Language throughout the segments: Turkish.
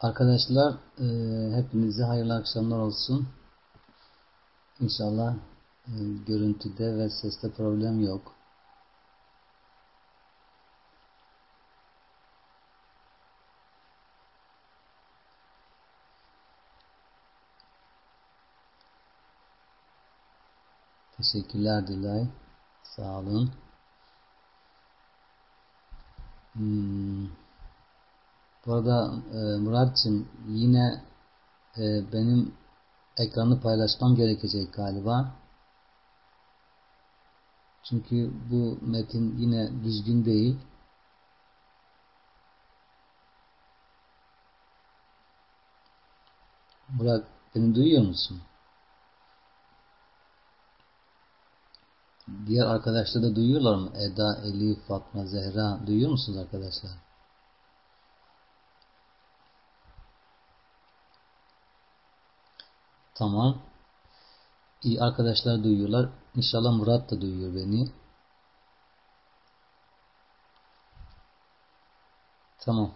Arkadaşlar e, hepinize hayırlı akşamlar olsun. İnşallah e, görüntüde ve seste problem yok. Teşekkürler Dilay. Sağ olun. Hmm. Bu arada e, Murat'cığım yine e, benim ekranı paylaşmam gerekecek galiba. Çünkü bu metin yine düzgün değil. Murat beni duyuyor musun? Diğer arkadaşlar da duyuyorlar mı? Eda, Elif, Fatma, Zehra duyuyor musunuz arkadaşlar? Tamam. İyi arkadaşlar duyuyorlar. İnşallah Murat da duyuyor beni. Tamam.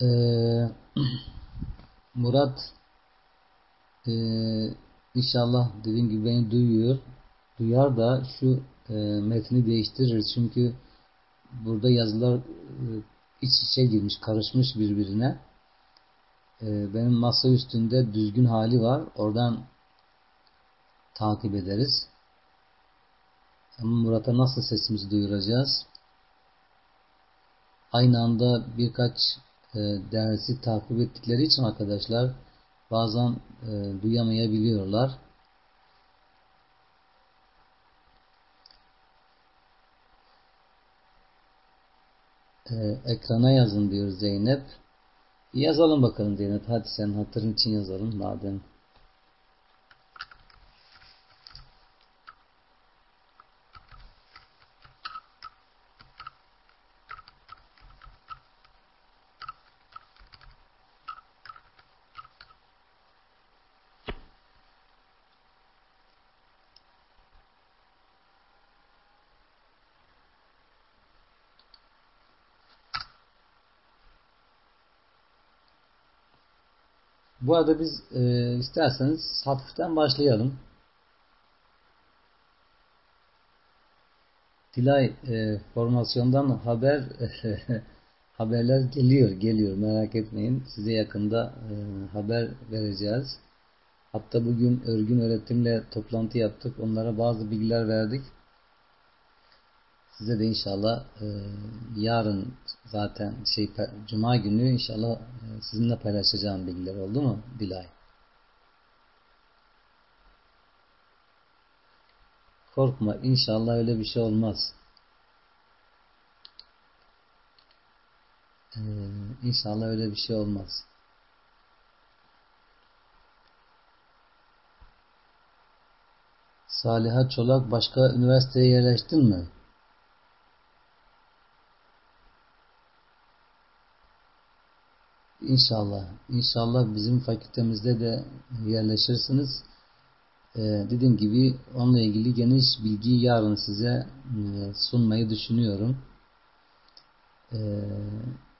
Ee, Murat e, inşallah dediğim gibi beni duyuyor. Duyar da şu e, metni değiştirir. Çünkü burada yazılar e, iç içe girmiş, karışmış birbirine. E, benim masa üstünde düzgün hali var. Oradan takip ederiz. Ama Murat'a nasıl sesimizi duyuracağız? Aynı anda birkaç e, dersi takip ettikleri için arkadaşlar bazen e, duyamayabiliyorlar. E, ekrana yazın diyor Zeynep. Yazalım bakalım Zeynep. Hadi sen hatırın için yazalım madem. Bu arada biz e, isterseniz hafiften başlayalım. Dilay e, formasyondan haber haberler geliyor, geliyor. Merak etmeyin. Size yakında e, haber vereceğiz. Hatta bugün örgün öğretimle toplantı yaptık. Onlara bazı bilgiler verdik. Size de inşallah e, yarın zaten şey Cuma günü inşallah e, sizinle paylaşacağım bilgiler oldu mu Dilay? Korkma inşallah öyle bir şey olmaz. Ee, inşallah öyle bir şey olmaz. Saliha Çolak başka üniversiteye yerleştin mi? İnşallah. İnşallah bizim fakültemizde de yerleşirsiniz. Ee, dediğim gibi onunla ilgili geniş bilgiyi yarın size e, sunmayı düşünüyorum. Ee,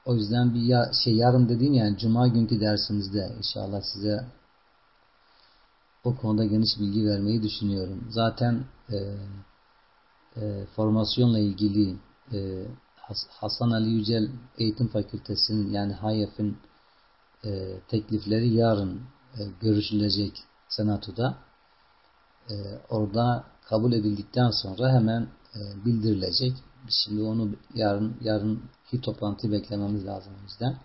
o yüzden bir ya, şey yarın dediğim yani cuma günkü dersimizde inşallah size o konuda geniş bilgi vermeyi düşünüyorum. Zaten e, e, formasyonla ilgili e, Hasan Ali Yücel Eğitim Fakültesi'nin yani HAYEF'in e, teklifleri yarın e, görüşülecek senatoda. E, orada kabul edildikten sonra hemen e, bildirilecek. Şimdi onu yarın yarınki toplantıyı beklememiz lazım o yüzden.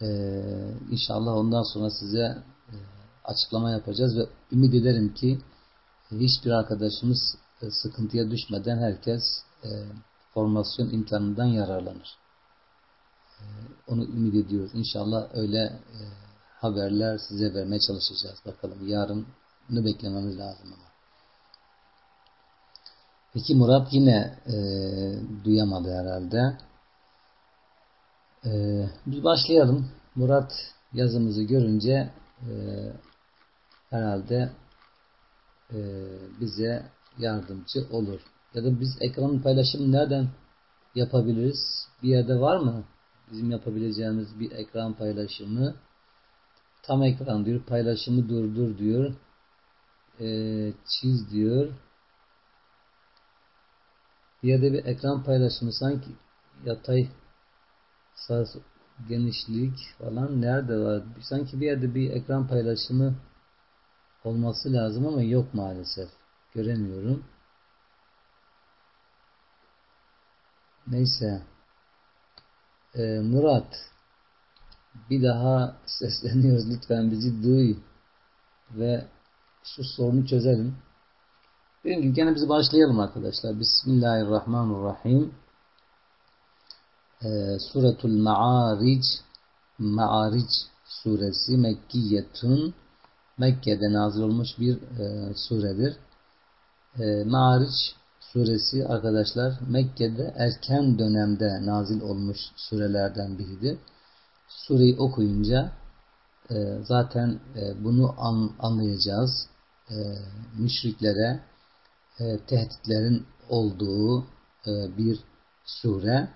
E, inşallah ondan sonra size e, açıklama yapacağız ve ümit ederim ki hiçbir arkadaşımız e, sıkıntıya düşmeden herkes e, formasyon imkanından yararlanır. Onu ümit ediyoruz. İnşallah öyle e, haberler size vermeye çalışacağız. Bakalım yarın ne beklememiz lazım ama. Peki Murat yine e, duyamadı herhalde. E, biz başlayalım. Murat yazımızı görünce e, herhalde e, bize yardımcı olur. Ya da biz ekranın paylaşımı nereden yapabiliriz? Bir yerde var mı? Bizim yapabileceğimiz bir ekran paylaşımı tam ekran diyor. Paylaşımı durdur diyor. Ee, çiz diyor. Bir yerde bir ekran paylaşımı sanki yatay sağ genişlik falan nerede var? Sanki bir yerde bir ekran paylaşımı olması lazım ama yok maalesef. Göremiyorum. Neyse. Ee, Murat bir daha sesleniyoruz. Lütfen bizi duy ve şu sorunu çözelim. Dediğim gibi gene biz başlayalım arkadaşlar. Bismillahirrahmanirrahim. Ee, Suratul Ma'aric Ma'aric suresi Mekkiyetun Mekke'de nazil olmuş bir e, suredir. E, Ma'aric suresi arkadaşlar Mekke'de erken dönemde nazil olmuş surelerden biridir. Sureyi okuyunca e, zaten e, bunu an, anlayacağız. E, müşriklere tehditlerin olduğu bir sure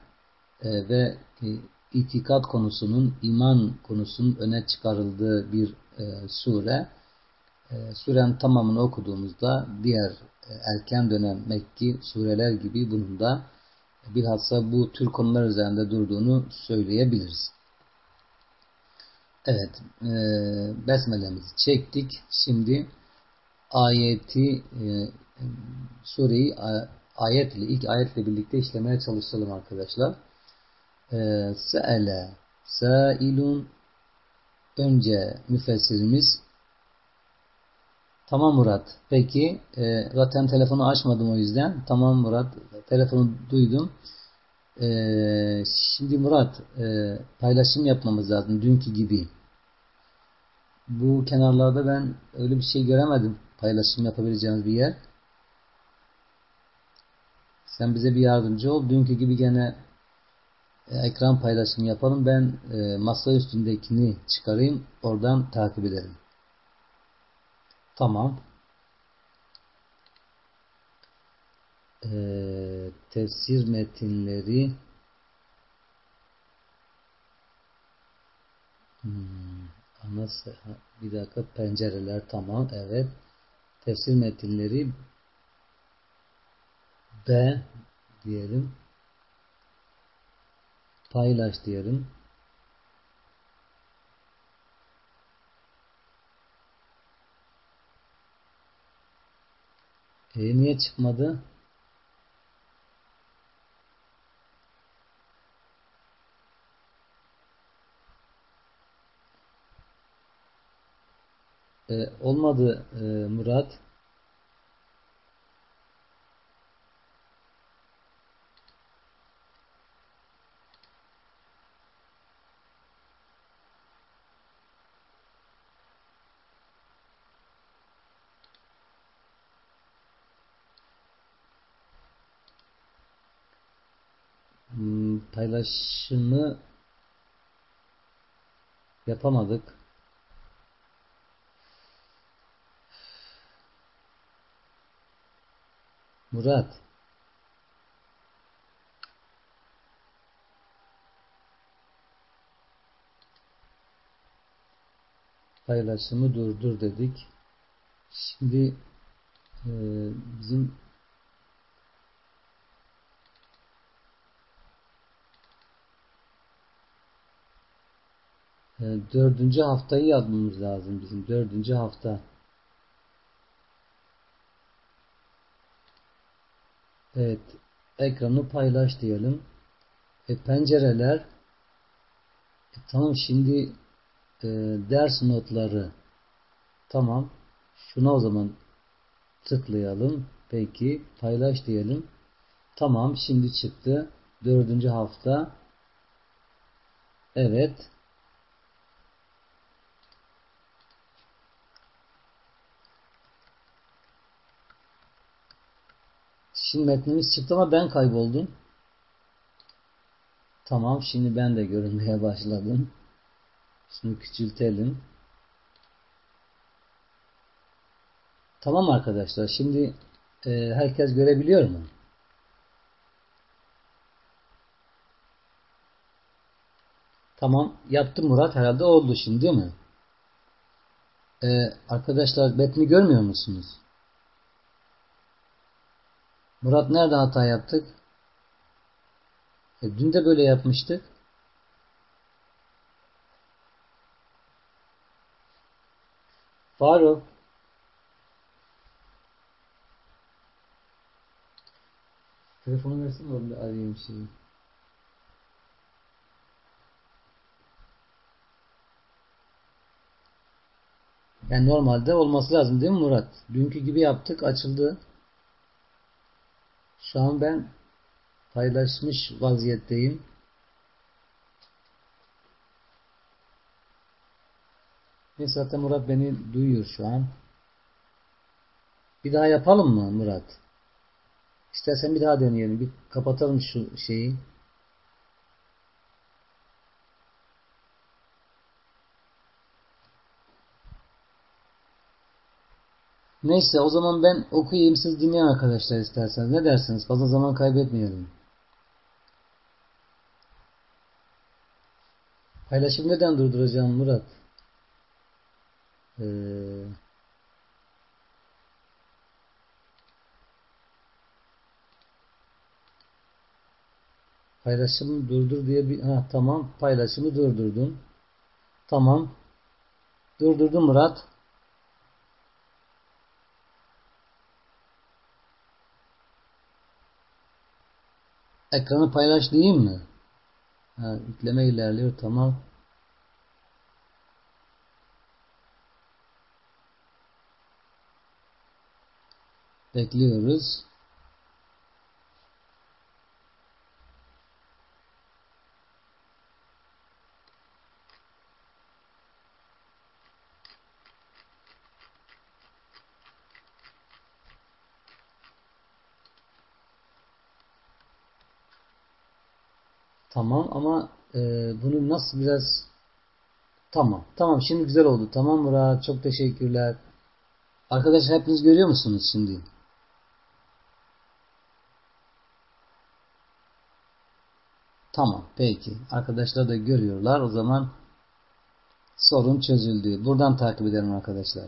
ve itikat konusunun, iman konusunun öne çıkarıldığı bir sure. E, surenin tamamını okuduğumuzda diğer erken dönem Mekki sureler gibi bunun da bilhassa bu tür konular üzerinde durduğunu söyleyebiliriz. Evet, e, besmelemizi çektik. Şimdi ayeti, e, sureyi ayetle, ilk ayetle birlikte işlemeye çalışalım arkadaşlar. E, Se'ele, sa'ilun, önce müfessirimiz Tamam Murat. Peki e, zaten telefonu açmadım o yüzden. Tamam Murat. Telefonu duydum. E, şimdi Murat e, paylaşım yapmamız lazım. Dünkü gibi. Bu kenarlarda ben öyle bir şey göremedim. Paylaşım yapabileceğimiz bir yer. Sen bize bir yardımcı ol. Dünkü gibi gene e, ekran paylaşımı yapalım. Ben e, masa üstündekini çıkarayım. Oradan takip edelim. Tamam. Ee, tefsir metinleri. Hmm, bir dakika pencereler tamam evet. Tefsir metinleri B diyelim. Paylaş diyelim E, niye çıkmadı? E, olmadı e, Murat. Paylaşımı yapamadık. Murat paylaşımı durdur dedik. Şimdi e, bizim dördüncü haftayı yazmamız lazım bizim. Dördüncü hafta. Evet. Ekranı paylaş diyelim. E, pencereler e, tamam şimdi e, ders notları tamam. Şuna o zaman tıklayalım. Peki paylaş diyelim. Tamam şimdi çıktı. Dördüncü hafta. Evet. Şimdi metnimiz çıktı ama ben kayboldum. Tamam şimdi ben de görünmeye başladım. Şunu küçültelim. Tamam arkadaşlar şimdi e, herkes görebiliyor mu? Tamam yaptı Murat herhalde oldu şimdi değil mi? Ee, arkadaşlar metni görmüyor musunuz? Murat nerede hata yaptık? E, dün de böyle yapmıştık. Faruk. Telefonu versin mi? Bir arayayım şeyi. Yani normalde olması lazım değil mi Murat? Dünkü gibi yaptık açıldı. Şu an ben paylaşmış vaziyetteyim. Zaten Murat beni duyuyor şu an. Bir daha yapalım mı Murat? İstersen bir daha deneyelim. Bir kapatalım şu şeyi. Neyse o zaman ben okuyayım siz dinleyin arkadaşlar isterseniz. Ne dersiniz? Fazla zaman kaybetmeyelim. Paylaşım neden durduracağım Murat? Ee, paylaşımı durdur diye bir ha tamam paylaşımı durdurdum. Tamam. Durdurdum Murat. Ekranı paylaş diyeyim mi? Ha, yükleme ilerliyor tamam. Bekliyoruz. Tamam ama e, bunu nasıl biraz tamam. Tamam şimdi güzel oldu. Tamam Murat çok teşekkürler. Arkadaşlar hepiniz görüyor musunuz şimdi? Tamam peki. Arkadaşlar da görüyorlar. O zaman sorun çözüldü. Buradan takip edelim arkadaşlar.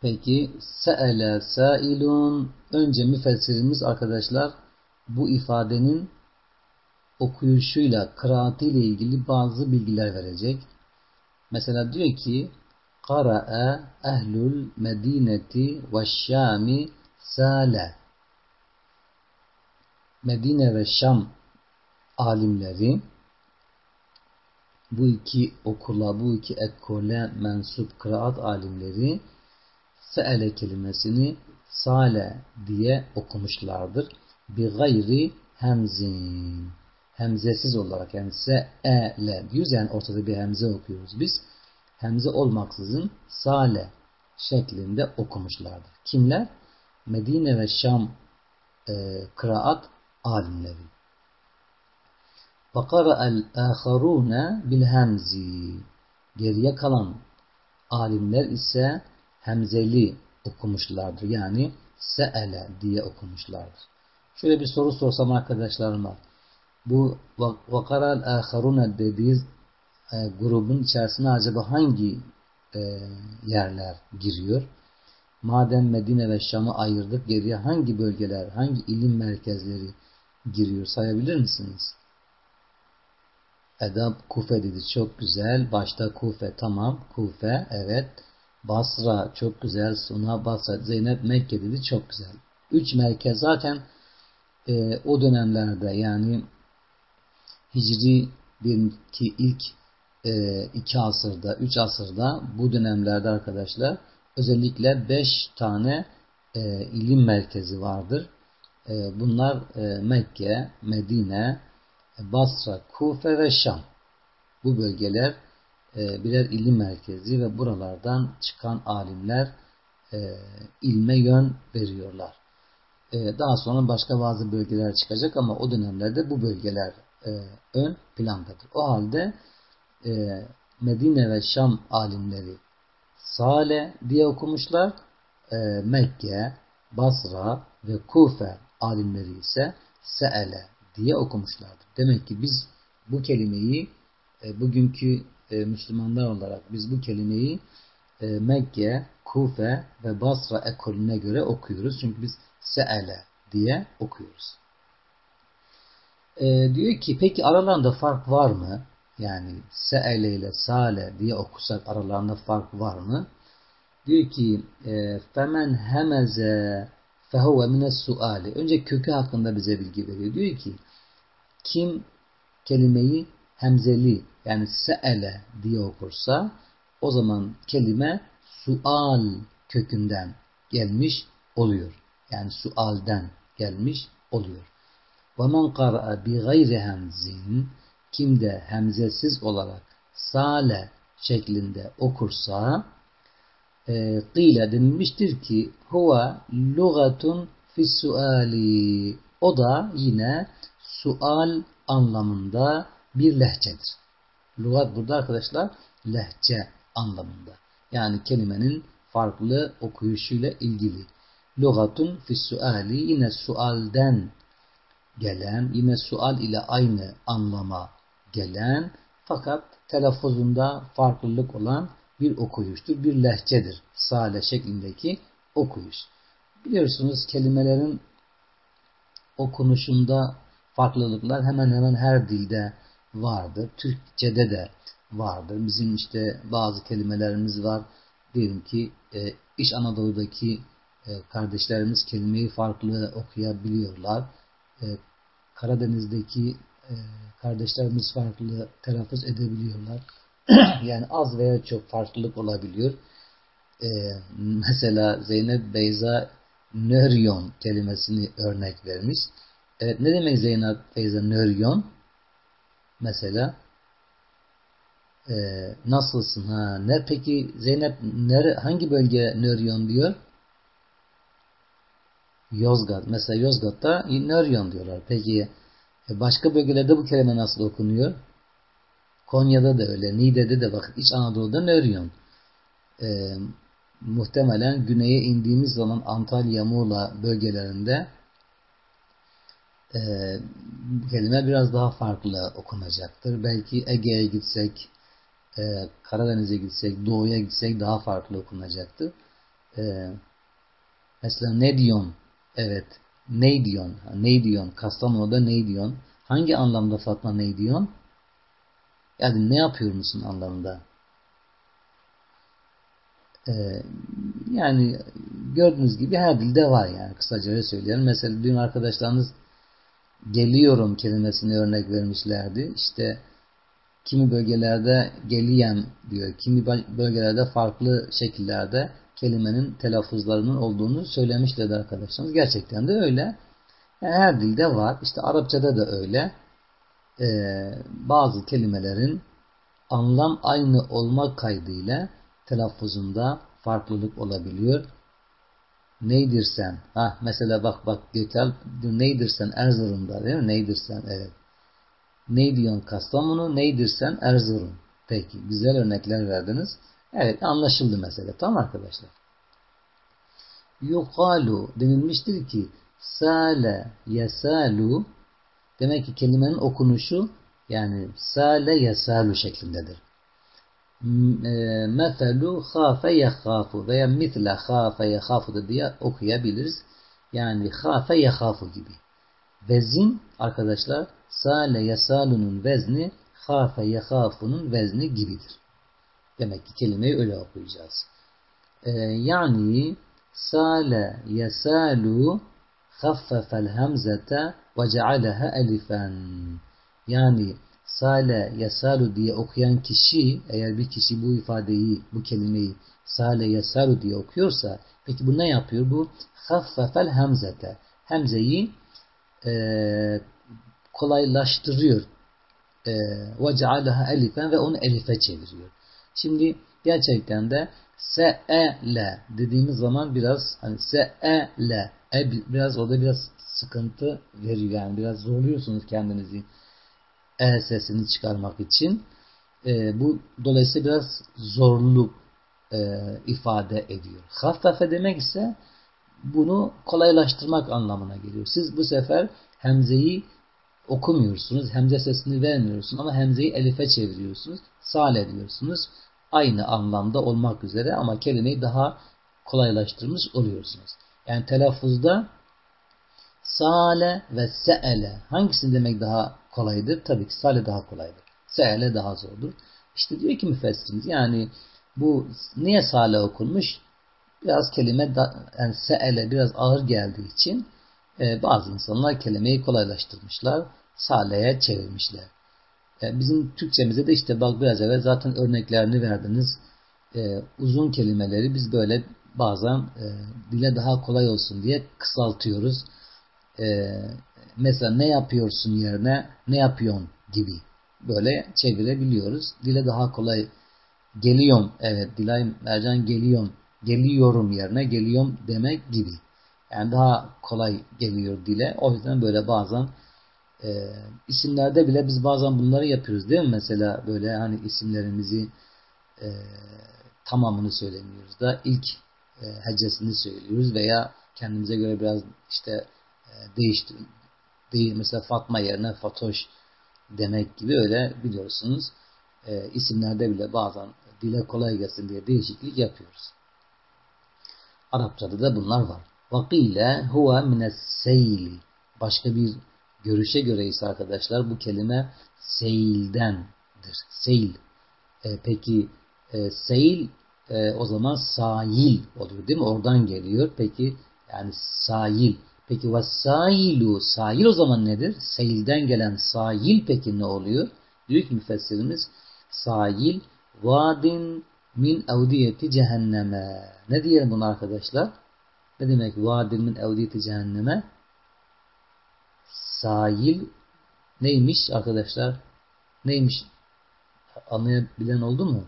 Peki se'ele sailun önce müfessirimiz arkadaşlar bu ifadenin okuyuşuyla, kıraatiyle ilgili bazı bilgiler verecek. Mesela diyor ki Kara'a ehlul medineti ve şami sale Medine ve Şam alimleri bu iki okula, bu iki ekole mensup kıraat alimleri se'ele kelimesini sale diye okumuşlardır. Bi gayri hemzin hemzesiz olarak yani se e le diyoruz yani ortada bir hemze okuyoruz biz. Hemze olmaksızın sale şeklinde okumuşlardır. Kimler? Medine ve Şam e, kıraat alimleri. وَقَرَأَ الْآخَرُونَ بِالْهَمْزِ Geriye kalan alimler ise hemzeli okumuşlardır. Yani se'ele diye okumuşlardır. Şöyle bir soru sorsam arkadaşlarıma bu vakaral aharuna dediği e, grubun içerisine acaba hangi e, yerler giriyor? Madem Medine ve Şam'ı ayırdık geriye hangi bölgeler, hangi ilim merkezleri giriyor sayabilir misiniz? Edab Kufe dedi çok güzel. Başta Kufe tamam. Kufe evet. Basra çok güzel. Suna Basra. Zeynep Mekke dedi çok güzel. Üç merkez zaten e, o dönemlerde yani Hicri ki ilk e, iki asırda, üç asırda bu dönemlerde arkadaşlar özellikle beş tane e, ilim merkezi vardır. E, bunlar e, Mekke, Medine, Basra, Kufe ve Şam. Bu bölgeler e, birer ilim merkezi ve buralardan çıkan alimler e, ilme yön veriyorlar. E, daha sonra başka bazı bölgeler çıkacak ama o dönemlerde bu bölgeler e, ön plandadır. O halde e, Medine ve Şam alimleri Sale diye okumuşlar. E, Mekke, Basra ve Kufe alimleri ise Se'ele diye okumuşlardır. Demek ki biz bu kelimeyi e, bugünkü e, Müslümanlar olarak biz bu kelimeyi e, Mekke, Kufe ve Basra ekolüne göre okuyoruz. Çünkü biz se'ele diye okuyoruz. E, diyor ki peki aralarında fark var mı? Yani se'ele ile sale diye okusak aralarında fark var mı? Diyor ki e, femen hemeze fehuve mines suali. Önce kökü hakkında bize bilgi veriyor. Diyor ki kim kelimeyi hemzeli yani se'ele diye okursa o zaman kelime sual kökünden gelmiş oluyor. Yani sualden gelmiş oluyor. وَمَنْ قَرَأَ بِغَيْرِ hemzin Kim de hemzesiz olarak sale şeklinde okursa e, qile denilmiştir ki huwa lugatun fi suali o da yine sual anlamında bir lehçedir. Lugat burada arkadaşlar lehçe anlamında. Yani kelimenin farklı okuyuşuyla ilgili. Lugatun fi suali yine sualden gelen, yine sual ile aynı anlama gelen fakat telaffuzunda farklılık olan bir okuyuştur, bir lehçedir. Sale şeklindeki okuyuş. Biliyorsunuz kelimelerin okunuşunda farklılıklar hemen hemen her dilde vardır. Türkçede de vardır. Bizim işte bazı kelimelerimiz var. Diyelim ki e, İç Anadolu'daki e, kardeşlerimiz kelimeyi farklı okuyabiliyorlar. E, Karadeniz'deki e, kardeşlerimiz farklı telaffuz edebiliyorlar. yani az veya çok farklılık olabiliyor. E, mesela Zeynep Beyza nöryon kelimesini örnek vermiş. Evet ne demek Zeynep Beyza nöryon? Mesela e, nasılsın? Ha, ne peki Zeynep nere, hangi bölge nöryon diyor? Yozgat. Mesela Yozgat'ta nöryon diyorlar. Peki e, başka bölgelerde bu kelime nasıl okunuyor? Konya'da da öyle. Niğde'de de bakın İç Anadolu'da nöryon. E, muhtemelen güneye indiğimiz zaman Antalya, Muğla bölgelerinde e, bu kelime biraz daha farklı okunacaktır. Belki Ege'ye gitsek, e, Karadeniz'e gitsek, Doğu'ya gitsek daha farklı okunacaktır. E, mesela ne diyorsun? Evet. Ne diyorsun? Ne diyorsun? Kastamonu'da ne diyorsun? Hangi anlamda Fatma ne diyorsun? Yani ne yapıyor musun anlamında? Ee, yani gördüğünüz gibi her dilde var yani kısaca öyle söyleyelim. Mesela dün arkadaşlarınız geliyorum kelimesini örnek vermişlerdi. İşte kimi bölgelerde geliyem diyor. Kimi bölgelerde farklı şekillerde kelimenin telaffuzlarının olduğunu söylemişlerdi arkadaşlarımız. Gerçekten de öyle. Yani her dilde var. İşte Arapçada da öyle. Ee, bazı kelimelerin anlam aynı olmak kaydıyla telaffuzunda farklılık olabiliyor. Neydir sen? Ha mesela bak bak Gökal neydir sen Erzurum'da değil mi? Neydir sen? Evet. Ne diyorsun Kastamonu? Neydir sen Erzurum? Peki güzel örnekler verdiniz. Evet anlaşıldı mesela. Tamam arkadaşlar. Yukalu denilmiştir ki sale yesalu demek ki kelimenin okunuşu yani sale yesalu şeklindedir. E, Mefelu hafe yehafu veya mitle hafe yehafu da diye okuyabiliriz. Yani hafe yehafu gibi. Vezin arkadaşlar sale yesalunun vezni hafe yehafunun vezni gibidir. Demek ki kelimeyi öyle okuyacağız. Ee, yani sale yesalu haffefel hamzete ve cealeha elifen. Yani sale yasalu diye okuyan kişi eğer bir kişi bu ifadeyi, bu kelimeyi sale yasalu diye okuyorsa peki bu ne yapıyor? Bu haffefel hamzete. Hemzeyi e, kolaylaştırıyor. E, ve cealeha elifen ve onu elife çeviriyor. Şimdi gerçekten de se'ele dediğimiz zaman biraz hani se'ele e, biraz orada biraz sıkıntı veriyor yani biraz zorluyorsunuz kendinizi e sesini çıkarmak için. E, bu dolayısıyla biraz zorluk e, ifade ediyor. Haffefe demek ise bunu kolaylaştırmak anlamına geliyor. Siz bu sefer hemzeyi okumuyorsunuz. Hemze sesini vermiyorsunuz ama hemzeyi elife çeviriyorsunuz. Sale diyorsunuz. Aynı anlamda olmak üzere ama kelimeyi daha kolaylaştırmış oluyorsunuz. Yani telaffuzda sale ve se'ele hangisini demek daha kolaydır? Tabii ki sale daha kolaydır. Se'ele daha zordur. İşte diyor ki müfessirimiz yani bu niye sale okunmuş? Biraz kelime da, yani se'ele biraz ağır geldiği için e, bazı insanlar kelimeyi kolaylaştırmışlar. Sale'ye çevirmişler. E, bizim Türkçemize de işte bak biraz evvel zaten örneklerini verdiniz. E, uzun kelimeleri biz böyle bazen e, dile daha kolay olsun diye kısaltıyoruz. Mesela ne yapıyorsun yerine ne yapıyorsun gibi böyle çevirebiliyoruz. Dile daha kolay geliyorum evet Dilay Mercan geliyorum geliyorum yerine geliyorum demek gibi. Yani daha kolay geliyor dile. O yüzden böyle bazen e, isimlerde bile biz bazen bunları yapıyoruz değil mi? Mesela böyle hani isimlerimizi e, tamamını söylemiyoruz da ilk e, hecesini söylüyoruz veya kendimize göre biraz işte e, değiştir değil mesela Fatma yerine Fatoş demek gibi öyle biliyorsunuz e, isimlerde bile bazen dile kolay gelsin diye değişiklik yapıyoruz. Arapçada da bunlar var. Vakile huve mines seyli. Başka bir görüşe göre ise arkadaşlar bu kelime seildendir. Seil. E, peki e, seil e, o zaman sahil oluyor değil mi? Oradan geliyor. Peki yani sahil. Peki ve sahilu sahil o zaman nedir? Seilden gelen sahil peki ne oluyor? Diyor ki müfessirimiz sahil vadin min evdiyeti cehenneme. Ne diyelim bunu arkadaşlar? Ne demek vadin min evdiyeti cehenneme? Sahil neymiş arkadaşlar? Neymiş? Anlayabilen oldu mu?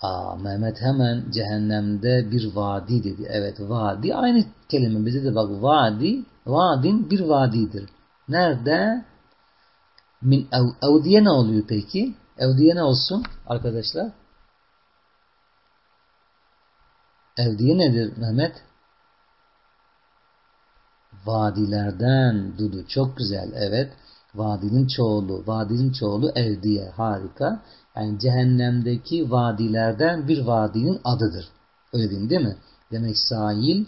Aa, Mehmet hemen cehennemde bir vadi dedi. Evet vadi aynı kelime bize de bak vadi vadin bir vadidir. Nerede? Min ev, evdiye ne oluyor peki? Evdiye ne olsun arkadaşlar? Evdiye nedir Mehmet? Vadilerden Dudu. Çok güzel. Evet. Vadinin çoğulu. Vadinin çoğulu evdiye. Harika. Yani cehennemdeki vadilerden bir vadinin adıdır. Öyle değil, değil mi? Demek sahil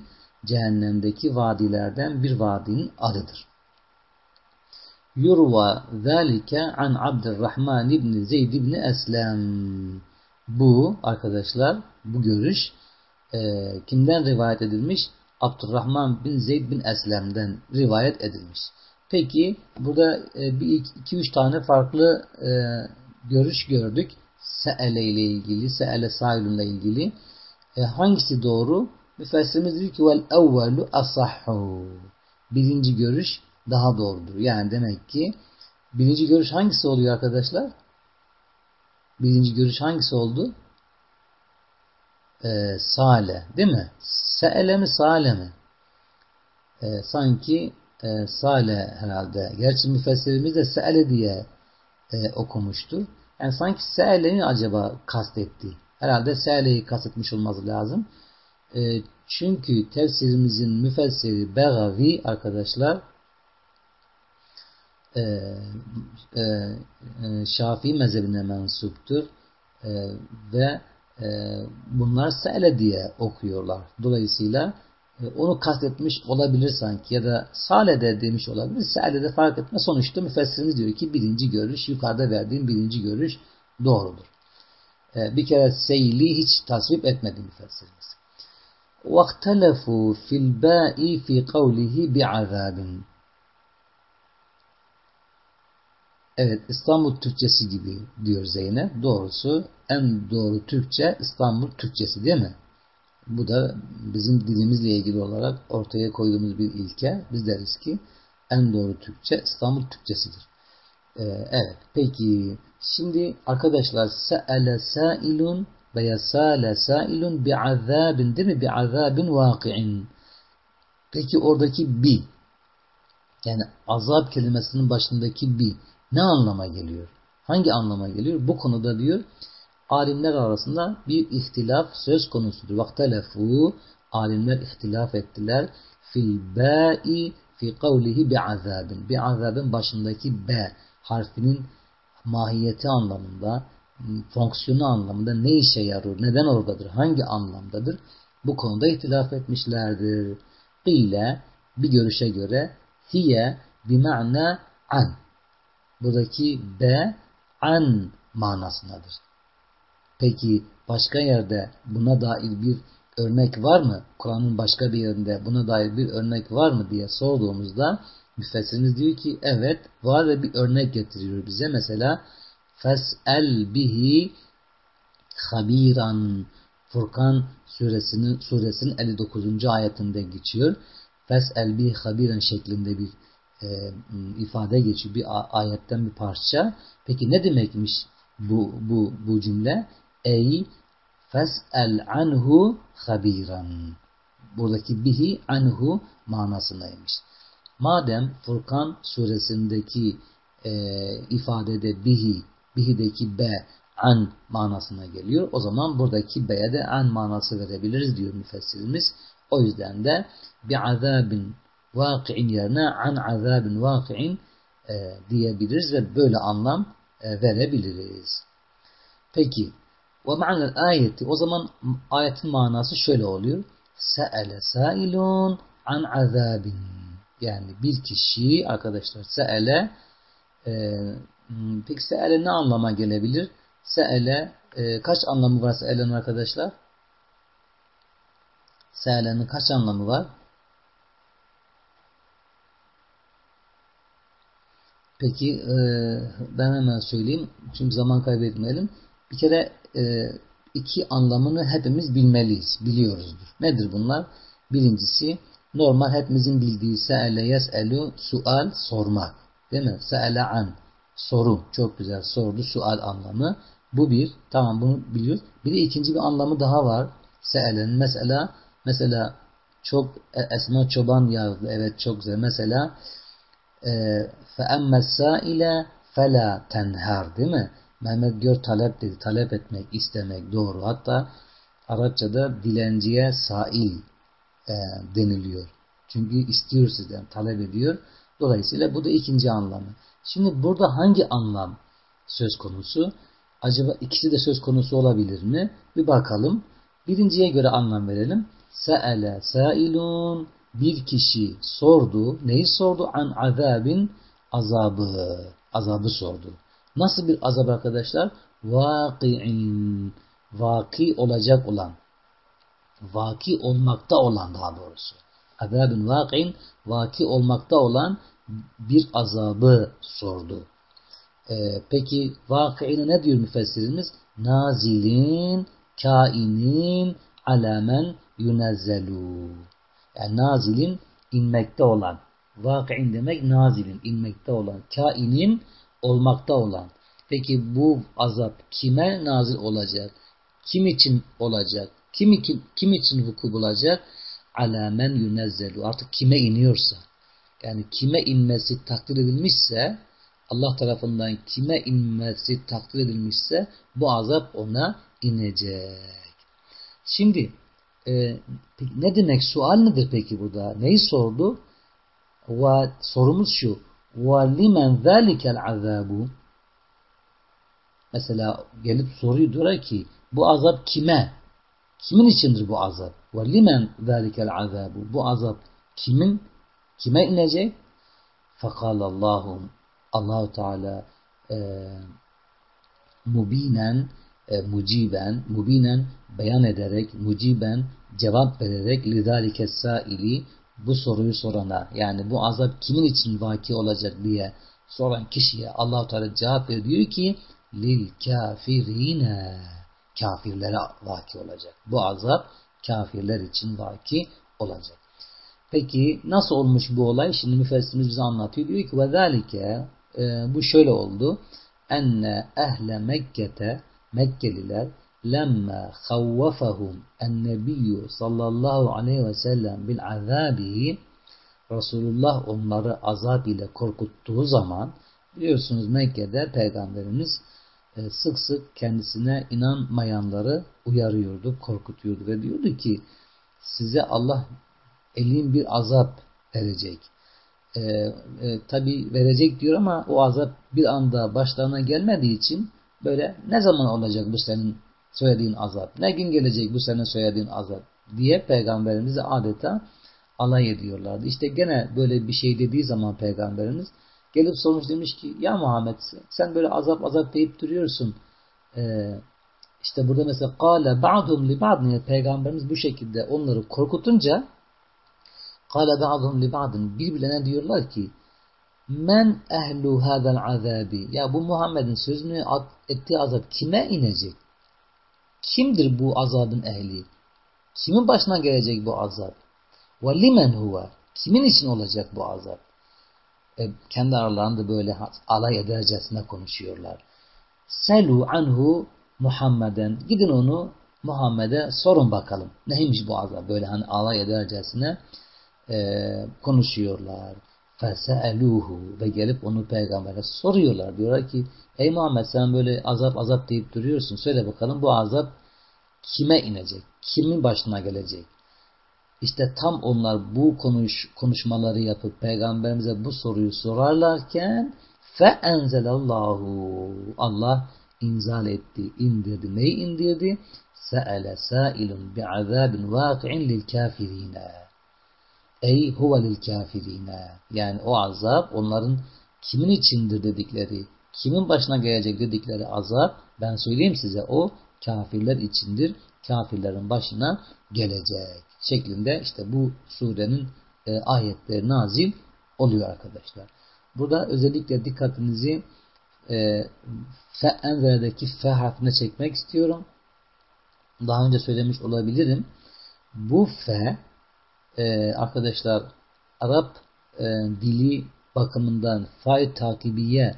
cehennemdeki vadilerden bir vadinin adıdır. Yurva zalike an Abdurrahman ibn Zeyd ibn Eslem. Bu arkadaşlar bu görüş e, kimden rivayet edilmiş? Abdurrahman bin Zeyd bin Eslem'den rivayet edilmiş. Peki burada e, bir iki üç tane farklı e, görüş gördük. Se'ele ile ilgili, Se'ele sailunla ilgili. E, hangisi doğru? Müfessirimiz diyor ki vel evvelu asahhu. Birinci görüş daha doğrudur. Yani demek ki birinci görüş hangisi oluyor arkadaşlar? Birinci görüş hangisi oldu? Ee, sale değil mi? Se'ele mi sale mi? Ee, sanki e, sale herhalde. Gerçi müfessirimiz de se'ele diye e, okumuştu. Yani sanki se'ele'yi acaba kastetti. Herhalde se'ele'yi kastetmiş olması lazım. E, çünkü tefsirimizin müfessiri Begavi arkadaşlar e, e, e, Şafii mezhebine mensuptur e, ve e, bunlar se'ele diye okuyorlar. Dolayısıyla e, onu kastetmiş olabilir sanki ya da salede demiş olabilir. Salede fark etme. Sonuçta müfessirimiz diyor ki birinci görüş yukarıda verdiğim birinci görüş doğrudur. E, bir kere seyli hiç tasvip etmedi müfessirimiz. وَاَخْتَلَفُوا فِي الْبَاءِ فِي قَوْلِهِ بِعَذَابٍ Evet İstanbul Türkçesi gibi diyor Zeynep. Doğrusu en doğru Türkçe İstanbul Türkçesi değil mi? Bu da bizim dilimizle ilgili olarak ortaya koyduğumuz bir ilke. Biz deriz ki en doğru Türkçe İstanbul Türkçesidir. Ee, evet. Peki şimdi arkadaşlar se'ele sailun veya sâle sailun bi'azâbin değil mi? Bi'azâbin vâki'in. Peki oradaki bi yani azap kelimesinin başındaki bi ne anlama geliyor? Hangi anlama geliyor? Bu konuda diyor alimler arasında bir ihtilaf söz konusudur. Vaktelefu alimler ihtilaf ettiler. Fil ba'i fi kavlihi bi azabin. Bi azabin başındaki B harfinin mahiyeti anlamında, fonksiyonu anlamında ne işe yarıyor, neden oradadır, hangi anlamdadır? Bu konuda ihtilaf etmişlerdir. İle bir görüşe göre hiye bima'na an. Buradaki B an manasındadır. Peki başka yerde buna dair bir örnek var mı? Kur'an'ın başka bir yerinde buna dair bir örnek var mı diye sorduğumuzda müfessirimiz diyor ki evet var ve bir örnek getiriyor bize. Mesela fes'el bihi habiran Furkan suresinin suresinin 59. ayetinde geçiyor. Fes'el bihi habiran şeklinde bir e, ifade geçiyor. Bir ayetten bir parça. Peki ne demekmiş bu bu bu cümle? Ey fes'el anhu habiran. Buradaki bihi anhu manasındaymış. Madem Furkan suresindeki e, ifadede bihi, bihideki be an manasına geliyor. O zaman buradaki beye de an manası verebiliriz diyor müfessirimiz. O yüzden de bir azabin vaki'in yerine an azabin vaki'in e, diyebiliriz ve böyle anlam e, verebiliriz. Peki ve ma'nel ayeti o zaman ayetin manası şöyle oluyor. Se'ele sailun an azabin. Yani bir kişi arkadaşlar se'ele e, peki se'ele ne anlama gelebilir? Se'ele e, kaç anlamı var se'elenin arkadaşlar? Se'elenin kaç anlamı var? Peki e, ben hemen söyleyeyim. Çünkü zaman kaybetmeyelim. Bir kere e, iki anlamını hepimiz bilmeliyiz. Biliyoruzdur. Nedir bunlar? Birincisi normal hepimizin bildiği se'ele yes'elu sual sormak. Değil mi? Se'ele an soru. Çok güzel sordu sual anlamı. Bu bir. Tamam bunu biliyoruz. Bir de ikinci bir anlamı daha var. Se'elenin mesela mesela çok e, Esma Çoban yazdı. Evet çok güzel. Mesela فَاَمَّ السَّائِلَ فَلَا tenher değil mi? Mehmet Gör talep dedi. Talep etmek, istemek doğru. Hatta Arapçada dilenciye sail e, deniliyor. Çünkü istiyor sizden, talep ediyor. Dolayısıyla bu da ikinci anlamı. Şimdi burada hangi anlam söz konusu? Acaba ikisi de söz konusu olabilir mi? Bir bakalım. Birinciye göre anlam verelim. Se'ele sailun bir kişi sordu. Neyi sordu? An azabin azabı. Azabı sordu. Nasıl bir azap arkadaşlar? Vaki'in. Vaki olacak olan. Vaki olmakta olan daha doğrusu. Azabın vaki'in. Vaki olmakta olan bir azabı sordu. Ee, peki vaki'ine ne diyor müfessirimiz? Nazilin, kainin, alamen yunezzelu. Yani nazilin inmekte olan. Vaki'in demek nazilin inmekte olan. Kainin olmakta olan. Peki bu azap kime nazil olacak? Kim için olacak? Kim, kim, kim için vuku bulacak? Alamen yunezzelu. Artık kime iniyorsa. Yani kime inmesi takdir edilmişse Allah tarafından kime inmesi takdir edilmişse bu azap ona inecek. Şimdi e, ne demek sual nedir peki burada? Neyi sordu? Ve sorumuz şu. Limen zalikel azabu Mesela gelip soruyor diyor ki bu azap kime? Kimin içindir bu azap? Limen zalikel azabu Bu azap kimin? Kime inecek? Fekalallahu Allahu Teala e, mubinen e, muciben, mubinen beyan ederek, muciben cevap vererek lidalike saili bu soruyu sorana yani bu azap kimin için vaki olacak diye soran kişiye allah Teala cevap veriyor ki lil kafirine kafirlere vaki olacak. Bu azap kafirler için vaki olacak. Peki nasıl olmuş bu olay? Şimdi müfessirimiz bize anlatıyor. Diyor ki ve e, bu şöyle oldu. Enne ehle Mekke'te Mekkeliler lemma havvafahum ennebiyyü sallallahu aleyhi ve sellem bil azabi Resulullah onları azab ile korkuttuğu zaman biliyorsunuz Mekke'de Peygamberimiz e, sık sık kendisine inanmayanları uyarıyordu, korkutuyordu ve diyordu ki size Allah elin bir azap verecek. e, e, tabi verecek diyor ama o azap bir anda başlarına gelmediği için böyle ne zaman olacak bu senin söylediğin azap? Ne gün gelecek bu senin söylediğin azap? diye peygamberimize adeta alay ediyorlardı. İşte gene böyle bir şey dediği zaman peygamberimiz gelip sormuş demiş ki ya Muhammed sen böyle azap azap deyip duruyorsun. Ee, işte burada mesela kâle ba'dum li ba'din peygamberimiz bu şekilde onları korkutunca kâle ba'dum li ba'din birbirlerine diyorlar ki men ehlu hadal azabi ya bu Muhammed'in sözünü ettiği azap kime inecek? Kimdir bu azabın ehli? Kimin başına gelecek bu azap? Ve limen huve? Kimin için olacak bu azap? E, kendi aralarında böyle alay edercesine konuşuyorlar. Selu anhu Muhammeden. Gidin onu Muhammed'e sorun bakalım. Neymiş bu azap? Böyle hani alay edercesine e, konuşuyorlar. Fese'eluhu ve gelip onu peygambere soruyorlar. Diyorlar ki ey Muhammed sen böyle azap azap deyip duruyorsun. Söyle bakalım bu azap kime inecek? Kimin başına gelecek? İşte tam onlar bu konuş, konuşmaları yapıp peygamberimize bu soruyu sorarlarken fe enzelallahu Allah inzal etti, indirdi. Neyi indirdi? Se'ele sailun bi'azabin vaki'in lil. Ey huve lil kafirine. Yani o azap onların kimin içindir dedikleri, kimin başına gelecek dedikleri azap ben söyleyeyim size o kafirler içindir. Kafirlerin başına gelecek şeklinde işte bu surenin e, ayetleri nazil oluyor arkadaşlar. Burada özellikle dikkatinizi e, fe enzeredeki fe harfine çekmek istiyorum. Daha önce söylemiş olabilirim. Bu fe e, arkadaşlar Arap e, dili bakımından fay takibiye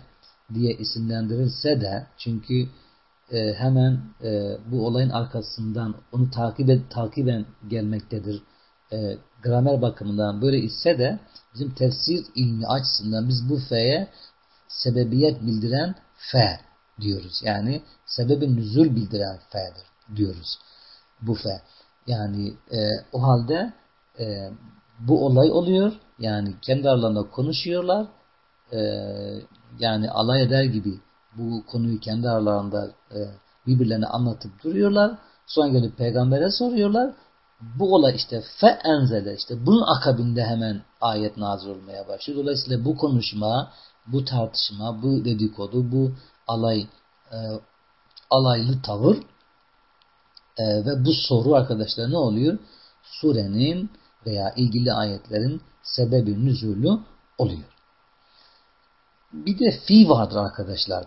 diye isimlendirilse de çünkü e, hemen e, bu olayın arkasından onu takip et, takiben gelmektedir. E, gramer bakımından böyle ise de bizim tefsir ilmi açısından biz bu fe'ye sebebiyet bildiren fe diyoruz. Yani sebebi nüzul bildiren fe'dir diyoruz. Bu fe. Yani e, o halde e, bu olay oluyor. Yani kendi aralarında konuşuyorlar. E, yani alay eder gibi bu konuyu kendi aralarında e, birbirlerine anlatıp duruyorlar. Sonra gelip peygambere soruyorlar. Bu olay işte fe enzele işte bunun akabinde hemen ayet nazil olmaya başlıyor. Dolayısıyla bu konuşma, bu tartışma, bu dedikodu, bu alay e, alaylı tavır e, ve bu soru arkadaşlar ne oluyor? Surenin veya ilgili ayetlerin sebebi nüzulü oluyor. Bir de fi vardır arkadaşlar.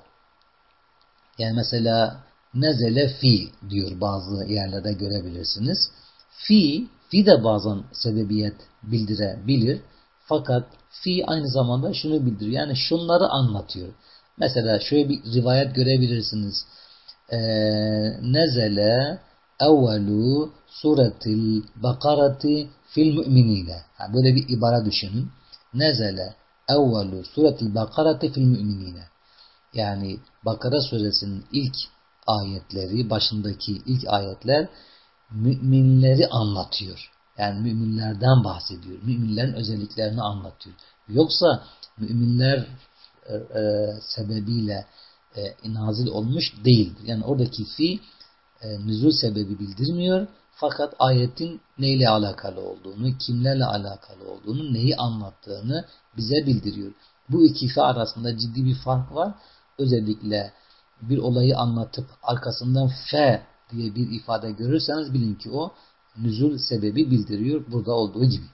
Yani mesela nezele fi diyor bazı yerlerde görebilirsiniz. Fi, fi de bazen sebebiyet bildirebilir. Fakat fi aynı zamanda şunu bildiriyor. Yani şunları anlatıyor. Mesela şöyle bir rivayet görebilirsiniz. Ee, nezele evvelu suretil bakarati fil müminine. Yani böyle bir ibara düşünün. Nezele evvelu suretil bakarati fil müminine. Yani Bakara suresinin ilk ayetleri, başındaki ilk ayetler müminleri anlatıyor. Yani müminlerden bahsediyor. Müminlerin özelliklerini anlatıyor. Yoksa müminler e, e, sebebiyle e, nazil olmuş değildir. Yani oradaki fi e, nüzul sebebi bildirmiyor. Fakat ayetin neyle alakalı olduğunu, kimlerle alakalı olduğunu, neyi anlattığını bize bildiriyor. Bu iki fi arasında ciddi bir fark var özellikle bir olayı anlatıp arkasından fe diye bir ifade görürseniz bilin ki o nüzul sebebi bildiriyor burada olduğu gibi.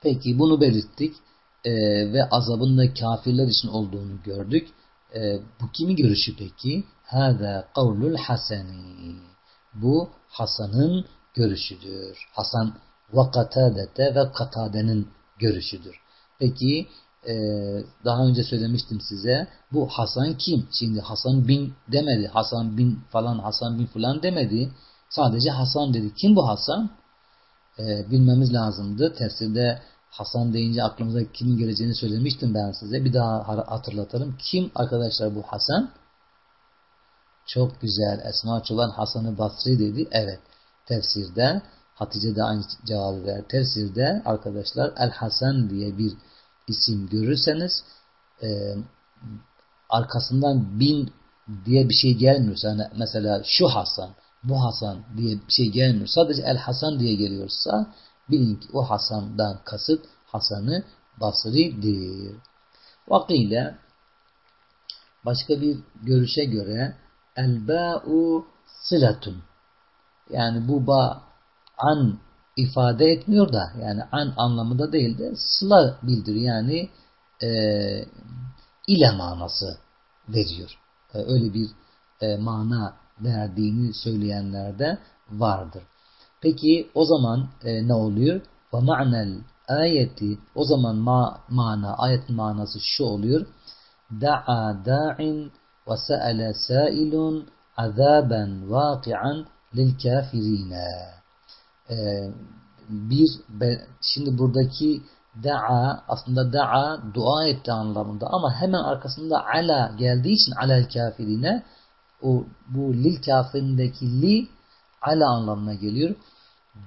Peki bunu belirttik e, ve azabın da kafirler için olduğunu gördük. E, bu kimi görüşü peki? Hâzâ kavlul haseni. Bu Hasan'ın görüşüdür. Hasan ve katadete ve katadenin görüşüdür. Peki e, daha önce söylemiştim size. Bu Hasan kim? Şimdi Hasan bin demedi. Hasan bin falan, Hasan bin falan demedi. Sadece Hasan dedi. Kim bu Hasan? E, bilmemiz lazımdı. Tefsirde Hasan deyince aklımıza kimin geleceğini söylemiştim ben size. Bir daha hatırlatalım. Kim arkadaşlar bu Hasan? Çok güzel. Esma Çoban Hasan-ı Basri dedi. Evet. Tefsirde Hatice de aynı cevabı ver. Tefsirde arkadaşlar El Hasan diye bir isim görürseniz e, arkasından bin diye bir şey gelmiyorsa yani mesela şu Hasan, bu Hasan diye bir şey gelmiyor. Sadece El Hasan diye geliyorsa bilin ki o Hasan'dan kasıt Hasan'ı Basri'dir. Vakile başka bir görüşe göre el ba'u sılatun yani bu ba an ifade etmiyor da yani an anlamında değil de sıla bildiriyor yani e, ile manası veriyor. E, öyle bir e, mana verdiğini söyleyenler de vardır. Peki o zaman e, ne oluyor? Ve ma'nel ayeti o zaman ma, mana ayetin manası şu oluyor. Da'a da'in sa'ilun azaben vaki'an lil kafirine. Ee, bir şimdi buradaki da'a aslında da'a dua etti anlamında ama hemen arkasında ala geldiği için alel kafirine o bu lil kafirindeki li ala anlamına geliyor.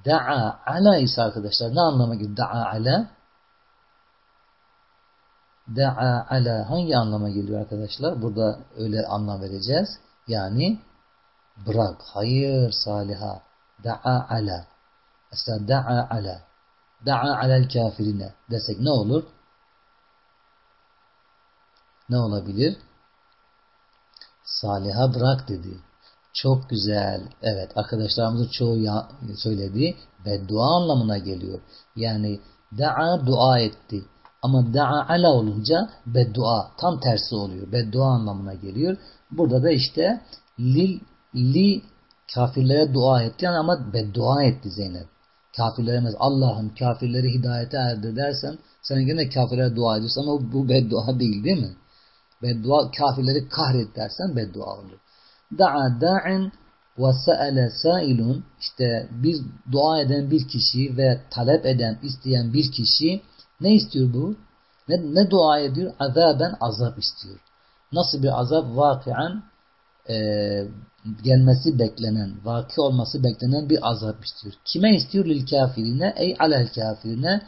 Da'a ala ise arkadaşlar ne anlama geliyor? Da'a ala Da'a ala hangi anlama geliyor arkadaşlar? Burada öyle anlam vereceğiz. Yani bırak, hayır saliha. Da'a ala. Mesela da'a ala. Da'a alel kafirine desek ne olur? Ne olabilir? Saliha bırak dedi. Çok güzel. Evet arkadaşlarımızın çoğu ya, söyledi ve dua anlamına geliyor. Yani da'a dua etti. Ama da'a ala olunca beddua tam tersi oluyor. Beddua anlamına geliyor. Burada da işte lil li kafirlere dua etti ama beddua etti Zeynep. Kafirlere Allah'ım kafirleri hidayete erdi dersen sen gene kafirlere dua ediyorsun ama bu beddua değil değil mi? Beddua kafirleri kahret dersen beddua olur. Da'a da'in ve se'ele sailun işte bir dua eden bir kişi ve talep eden, isteyen bir kişi ne istiyor bu? Ne, ne dua ediyor? Azaben azap istiyor. Nasıl bir azap? Vakian e, gelmesi beklenen, vaki olması beklenen bir azap istiyor. Kime istiyor? Lil kafirine, ey alel kafirine,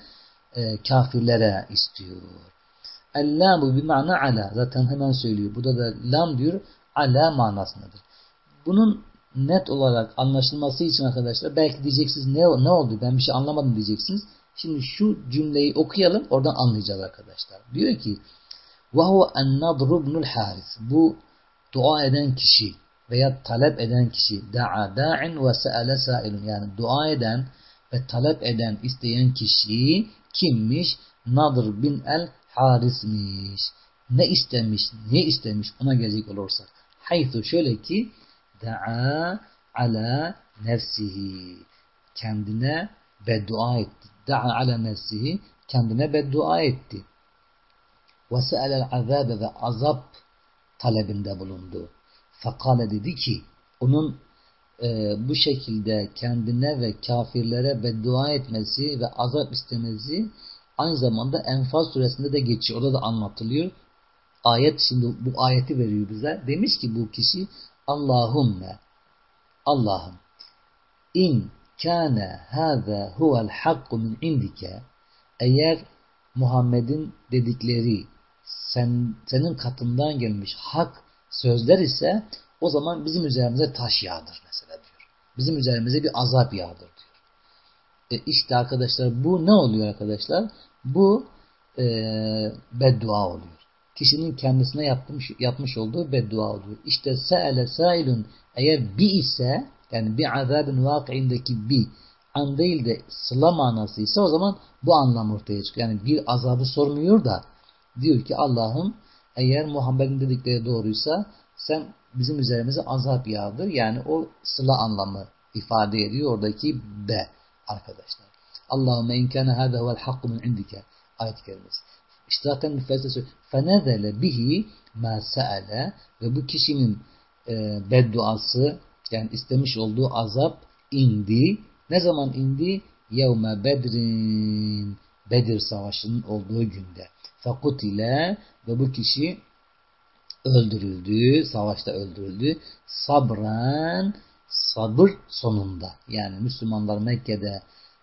e, kafirlere istiyor. El-lamu bir mana ala. Zaten hemen söylüyor. Burada da lam diyor, ala manasındadır. Bunun net olarak anlaşılması için arkadaşlar belki diyeceksiniz ne, ne oldu ben bir şey anlamadım diyeceksiniz. Şimdi şu cümleyi okuyalım oradan anlayacağız arkadaşlar. Diyor ki وَهُوَ النَّضْرُ بْنُ الْحَارِسِ Bu dua eden kişi veya talep eden kişi da'a da'in ve se'ale sa'ilun yani dua eden ve talep eden isteyen kişi kimmiş? Nadır bin el Haris'miş. Ne istemiş, ne istemiş ona gelecek olursak. Haythu şöyle ki da'a ala nefsihi kendine beddua etti. Da'a ala nefsihi kendine beddua etti. Ve se'elel azabe ve azap talebinde bulundu. Fakale dedi ki onun e, bu şekilde kendine ve kafirlere beddua etmesi ve azap istemesi aynı zamanda Enfal suresinde de geçiyor. Orada da anlatılıyor. Ayet şimdi bu ayeti veriyor bize. Demiş ki bu kişi Allahümme Allah'ım in kâne hâzâ huvel hakku min indike eğer Muhammed'in dedikleri sen, senin katından gelmiş hak sözler ise o zaman bizim üzerimize taş yağdır mesela diyor. Bizim üzerimize bir azap yağdır diyor. E işte arkadaşlar bu ne oluyor arkadaşlar? Bu e, beddua oluyor. Kişinin kendisine yapmış, yapmış olduğu beddua oluyor. İşte se'ele sailun eğer bi ise yani bir azabın vakiindeki bi an değil de sıla manası ise o zaman bu anlam ortaya çıkıyor. Yani bir azabı sormuyor da diyor ki Allah'ım eğer Muhammed'in dedikleri doğruysa sen bizim üzerimize azap yağdır. Yani o sıla anlamı ifade ediyor oradaki be arkadaşlar. Allahümme inkâne hâdâ huvel hakku min indike ayet kelimesi. İşte zaten müfessir fenezele bihi ma se'ele ve bu kişinin e, bedduası yani istemiş olduğu azap indi. Ne zaman indi? Yevme bedrin Bedir savaşının olduğu günde. Fekutile ve bu kişi öldürüldü. Savaşta öldürüldü. Sabran sabır sonunda yani Müslümanlar Mekke'de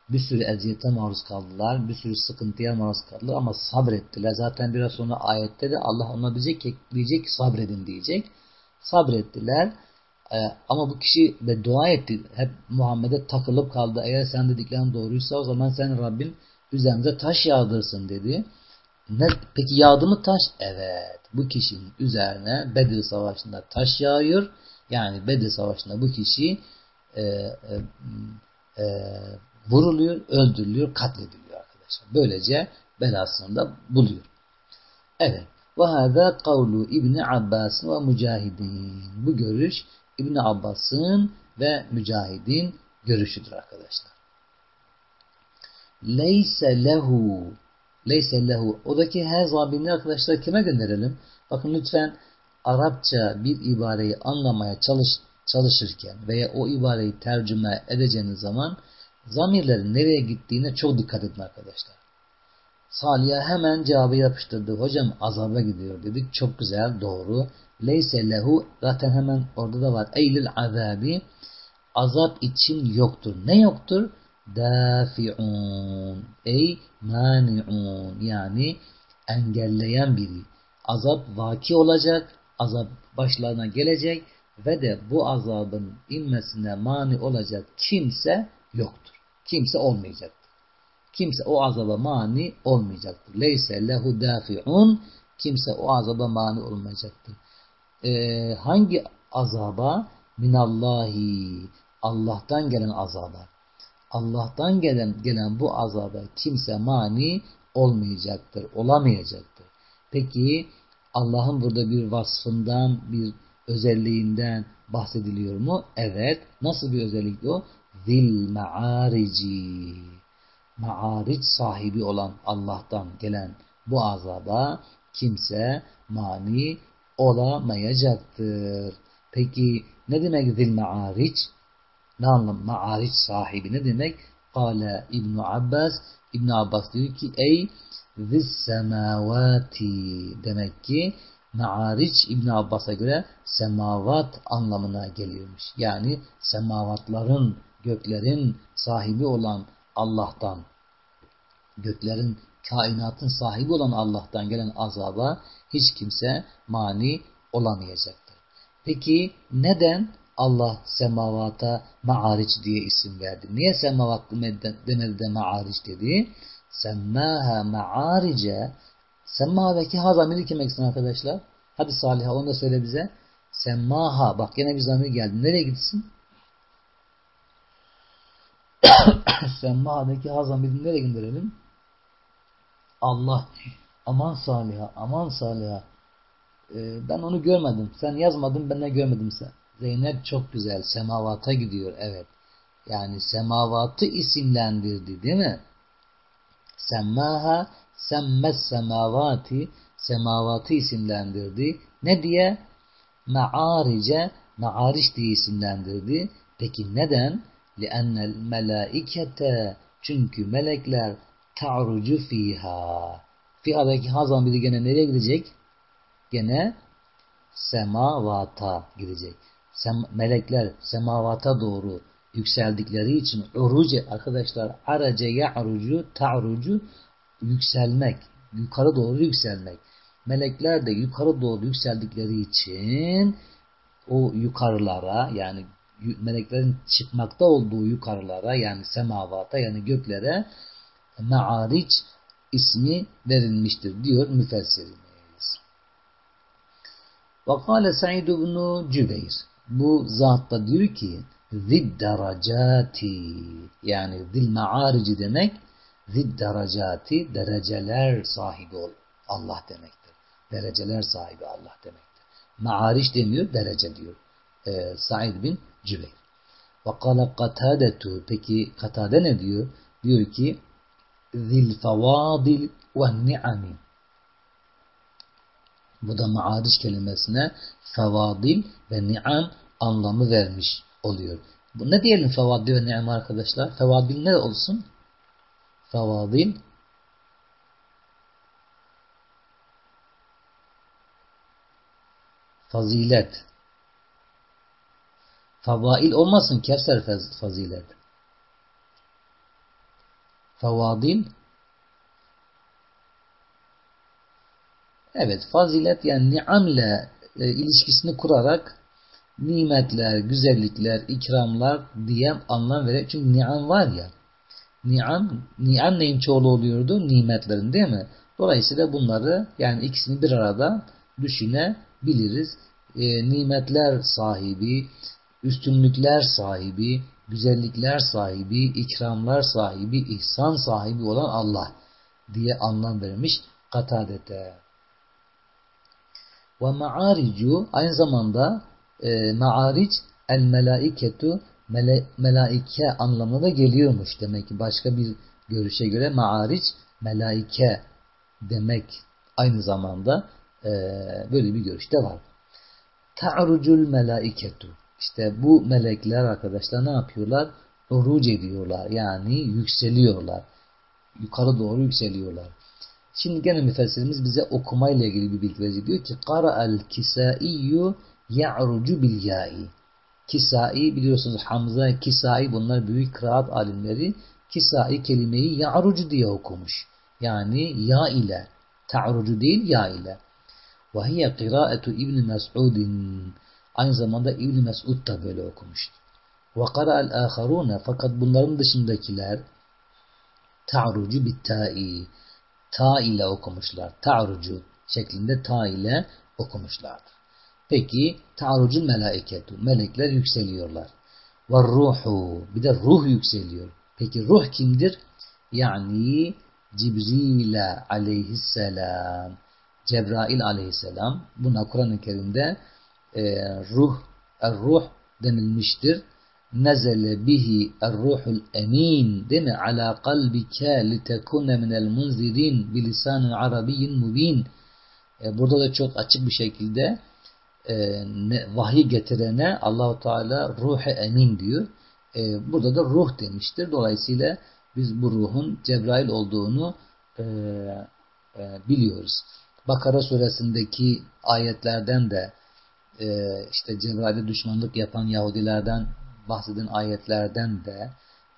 bir sürü eziyete maruz kaldılar, bir sürü sıkıntıya maruz kaldılar ama sabrettiler. Zaten biraz sonra ayette de Allah ona diyecek diyecek sabredin diyecek. Sabrettiler. Ee, ama bu kişi de dua etti. Hep Muhammed'e takılıp kaldı. Eğer sen dediklerin doğruysa o zaman sen Rabbin üzerimize taş yağdırsın dedi. Ne, peki yağdı mı taş? Evet. Bu kişinin üzerine Bedir Savaşı'nda taş yağıyor. Yani Bedir Savaşı'nda bu kişi e, e, e, vuruluyor, öldürülüyor, katlediliyor arkadaşlar. Böylece belasını da buluyor. Evet. Ve hâzâ kavlu İbni Abbas ve Mücahidin. Bu görüş İbni Abbas'ın ve Mücahid'in görüşüdür arkadaşlar. Leyse lehu Leyse lehu. Odaki her zabini arkadaşlar kime gönderelim? Bakın lütfen Arapça bir ibareyi anlamaya çalış, çalışırken veya o ibareyi tercüme edeceğiniz zaman zamirlerin nereye gittiğine çok dikkat edin arkadaşlar. Salih'e hemen cevabı yapıştırdı. Hocam azaba gidiyor dedik. Çok güzel, doğru. Leyse lehu zaten hemen orada da var. Eylül azabi azap için yoktur. Ne yoktur? Dafi'un ey mani'un yani engelleyen biri. Azap vaki olacak, azap başlarına gelecek ve de bu azabın inmesine mani olacak kimse yoktur. Kimse olmayacaktır. Kimse o azaba mani olmayacaktır. Leyse lehu dafi'un kimse o azaba mani olmayacaktır. Ee, hangi azaba? Minallahi Allah'tan gelen azaba. Allah'tan gelen, gelen bu azaba kimse mani olmayacaktır, olamayacaktır. Peki Allah'ın burada bir vasfından, bir özelliğinden bahsediliyor mu? Evet. Nasıl bir özellik o? Zil ma'arici. Ma'aric sahibi olan Allah'tan gelen bu azaba kimse mani olamayacaktır. Peki ne demek zil ma'aric? Ne anlam? Ma'ariç sahibi ne demek? Kale İbn Abbas İbn Abbas diyor ki ey zis semavati demek ki Ma'ariç İbn Abbas'a göre semavat anlamına geliyormuş. Yani semavatların, göklerin sahibi olan Allah'tan, göklerin, kainatın sahibi olan Allah'tan gelen azaba hiç kimse mani olamayacaktır. Peki neden Allah semavata ma'ariç diye isim verdi. Niye semavat demedi de ma'ariç dedi? Semmaha ma'arice Semma'daki ha zamiri kim eksin arkadaşlar? Hadi Salih onu da söyle bize. Semmaha. Bak yine bir zamir geldi. Nereye gitsin? Semma'daki ha zamirini nereye gönderelim? Allah. Aman Salih'a. Aman Salih'a. Ee, ben onu görmedim. Sen yazmadın ben de görmedim sen. Zeynep çok güzel. Semavata gidiyor. Evet. Yani semavatı isimlendirdi değil mi? Semmaha semmes semavati semavatı isimlendirdi. Ne diye? Ma'arice ma'ariş diye isimlendirdi. Peki neden? لِأَنَّ الْمَلَائِكَةَ Çünkü melekler ta'rucu fiha. Fiha'daki hazan biri gene nereye gidecek? Gene semavata gidecek sem melekler semavata doğru yükseldikleri için uruce arkadaşlar arace ya'rucu ta'rucu yükselmek yukarı doğru yükselmek melekler de yukarı doğru yükseldikleri için o yukarılara yani meleklerin çıkmakta olduğu yukarılara yani semavata yani göklere me'ariç ismi verilmiştir diyor müfessirimiz. Vakale Sa'id ibn Cübeyr bu zat da diyor ki zidderacati yani zil maarici demek zidderacati dereceler sahibi ol Allah demektir. Dereceler sahibi Allah demektir. Maariş demiyor derece diyor. Ee, Said bin Cübeyr. Ve kâle katadetu peki katade ne diyor? Diyor ki zil fevadil ve ni'ami bu da maariş kelimesine fevadil ve ni'am anlamı vermiş oluyor. Bu ne diyelim fevadil ve ni'am arkadaşlar? Fevadil ne olsun? Fevadil fazilet Favail olmasın Kevser fazilet. Favadil Evet fazilet yani ni'amle e, ilişkisini kurarak nimetler, güzellikler, ikramlar diye anlam vererek. Çünkü ni'am var ya ni'am, ni'am neyin çoğulu oluyordu? Nimetlerin değil mi? Dolayısıyla bunları yani ikisini bir arada düşünebiliriz. E, nimetler sahibi, üstünlükler sahibi, güzellikler sahibi, ikramlar sahibi, ihsan sahibi olan Allah diye anlam vermiş Katade'de. Ve ma'aricu aynı zamanda e, ma'aric el melaiketu mele, melaike anlamına da geliyormuş. Demek ki başka bir görüşe göre ma'aric melaike demek aynı zamanda e, böyle bir görüşte var. Ta'rucul melaiketu işte bu melekler arkadaşlar ne yapıyorlar? Oruc ediyorlar. Yani yükseliyorlar. Yukarı doğru yükseliyorlar. Şimdi gene müfessirimiz bize okumayla ilgili bir bilgi verecek. Diyor ki Qara'al kisaiyyü ya'rucu bil ya'i. Kisai biliyorsunuz Hamza, Kisai bunlar büyük kıraat alimleri. Kisai kelimeyi ya'rucu diye okumuş. Yani ya ile. Ta'rucu değil ya ile. Ve hiye kıraetu İbn Mes'udin. Aynı zamanda İbn Mes'ud da böyle okumuştu. Ve qara'al aharune fakat bunların dışındakiler ta'rucu bit ta'i ta ile okumuşlar. Ta'rucu şeklinde ta ile okumuşlardır. Peki ta'rucul melaiketu. Melekler yükseliyorlar. Ve ruhu. Bir de ruh yükseliyor. Peki ruh kimdir? Yani Cibril aleyhisselam. Cebrail aleyhisselam. Buna Kur'an-ı Kerim'de e, ruh, er-ruh denilmiştir nezele bihi er-ruhul emin değil mi? Ala kalbike litekune minel munzirin bilisanin arabiyyin mubin. E, burada da çok açık bir şekilde e, ne, vahiy getirene Allahu Teala ruhu emin diyor. E, burada da ruh demiştir. Dolayısıyla biz bu ruhun Cebrail olduğunu e, e, biliyoruz. Bakara suresindeki ayetlerden de e, işte Cebrail'e düşmanlık yapan Yahudilerden bahseden ayetlerden de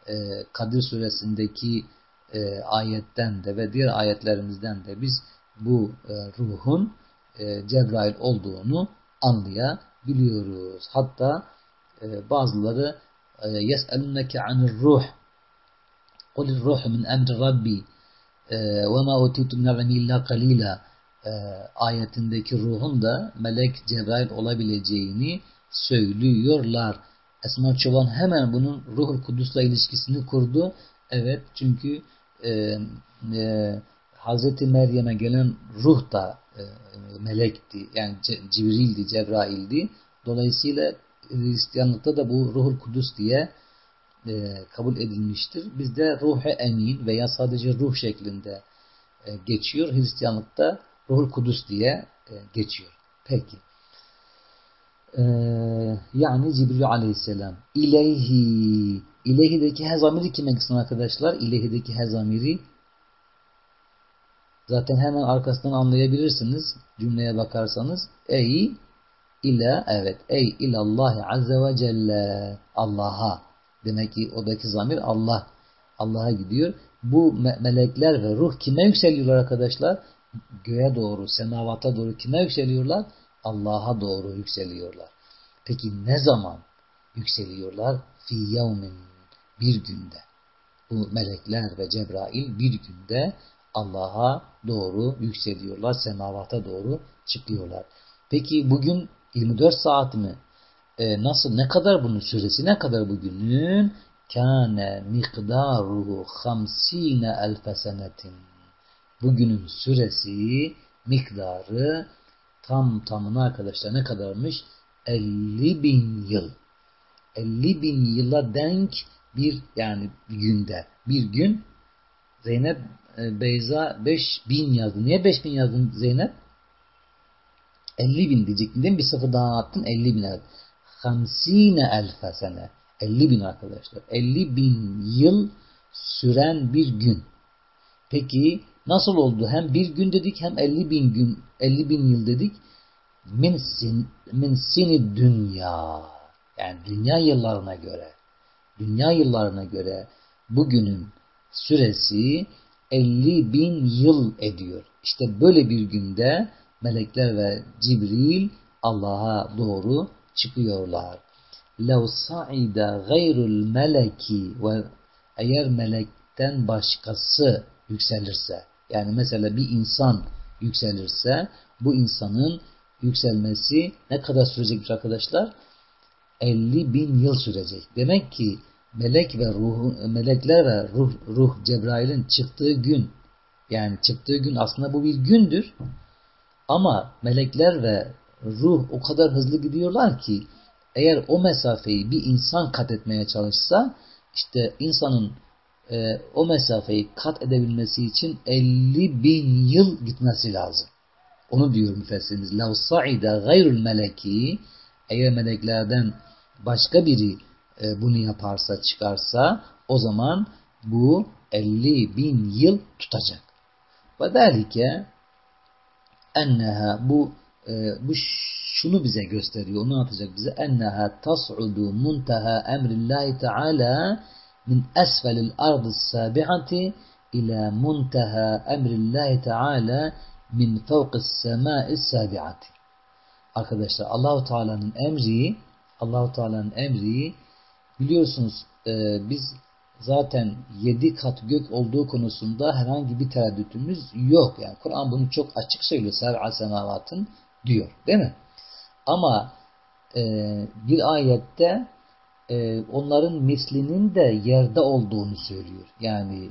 e, Kadir suresindeki e, ayetten de ve diğer ayetlerimizden de biz bu e, ruhun e, Cebrail olduğunu anlayabiliyoruz. Hatta e, bazıları ruh. Kulir ruh min emri rabbi. E, ve ma utitu min illa kalila e, ayetindeki ruhun da melek Cebrail olabileceğini söylüyorlar. Esma Çoban hemen bunun Ruhul Kudüs'le ilişkisini kurdu. Evet çünkü e, e, Hazreti Meryem'e gelen ruh da e, melekti. Yani Cibril'di, Cebrail'di. Dolayısıyla Hristiyanlıkta da bu Ruhul Kudüs diye e, kabul edilmiştir. Bizde ruh emin veya sadece ruh şeklinde e, geçiyor. Hristiyanlıkta Ruhul Kudüs diye e, geçiyor. Peki. Ee, yani Cibril aleyhisselam ileyhi ileyhideki hezamiri kime kısmı arkadaşlar? İleyhideki hezamiri zaten hemen arkasından anlayabilirsiniz cümleye bakarsanız ey ila evet ey ilallahi azze ve celle Allah'a demek ki odaki zamir Allah Allah'a gidiyor. Bu me melekler ve ruh kime yükseliyorlar arkadaşlar? Göğe doğru, semavata doğru kime yükseliyorlar? Allah'a doğru yükseliyorlar. Peki ne zaman yükseliyorlar? Fi yevmin bir günde. Bu melekler ve Cebrail bir günde Allah'a doğru yükseliyorlar, semavata doğru çıkıyorlar. Peki bugün 24 saat mi? E, nasıl, ne kadar bunun süresi, ne kadar bugünün? Kâne mikdaruhu hamsine elfe senetin. Bugünün süresi, miktarı tam tamına arkadaşlar ne kadarmış? 50 bin yıl. 50 bin yıla denk bir yani günde. Bir gün Zeynep e, Beyza 5 bin yazdı. Niye 5 bin yazdın Zeynep? 50 bin diyecektin değil mi? Bir sıfır daha attın 50 bin. Hamsine elfe sene. 50 bin arkadaşlar. 50 bin yıl süren bir gün. Peki nasıl oldu? Hem bir gün dedik hem 50 bin gün 50 bin yıl dedik min, sin, min sini dünya. Yani dünya yıllarına göre dünya yıllarına göre bugünün süresi 50 bin yıl ediyor. İşte böyle bir günde melekler ve Cibril Allah'a doğru çıkıyorlar. لَوْ صَعِدَ غَيْرُ الْمَلَكِ ve eğer melekten başkası yükselirse yani mesela bir insan yükselirse bu insanın yükselmesi ne kadar sürecekmiş arkadaşlar? 50 bin yıl sürecek. Demek ki melek ve ruh, melekler ve ruh, ruh Cebrail'in çıktığı gün yani çıktığı gün aslında bu bir gündür. Ama melekler ve ruh o kadar hızlı gidiyorlar ki eğer o mesafeyi bir insan kat etmeye çalışsa işte insanın e, o mesafeyi kat edebilmesi için 50 bin yıl gitmesi lazım. Onu diyor müfessirimiz. لَوْ صَعِدَ غَيْرُ الْمَلَكِ Eğer meleklerden başka biri e, bunu yaparsa çıkarsa o zaman bu 50 bin yıl tutacak. Ve derlike enneha bu e, bu şunu bize gösteriyor. Onu atacak bize. Enneha tas'udu muntaha emrillahi teala min esfelil ardı sabi'ati ila muntaha emrillahi teala min fevkis semai sabi'ati. Arkadaşlar Allahu Teala'nın emri Allahu Teala'nın emri biliyorsunuz e, biz zaten yedi kat gök olduğu konusunda herhangi bir tereddütümüz yok. Yani Kur'an bunu çok açık söylüyor. Ser'a semavatın diyor. Değil mi? Ama e, bir ayette e, onların mislinin de yerde olduğunu söylüyor. Yani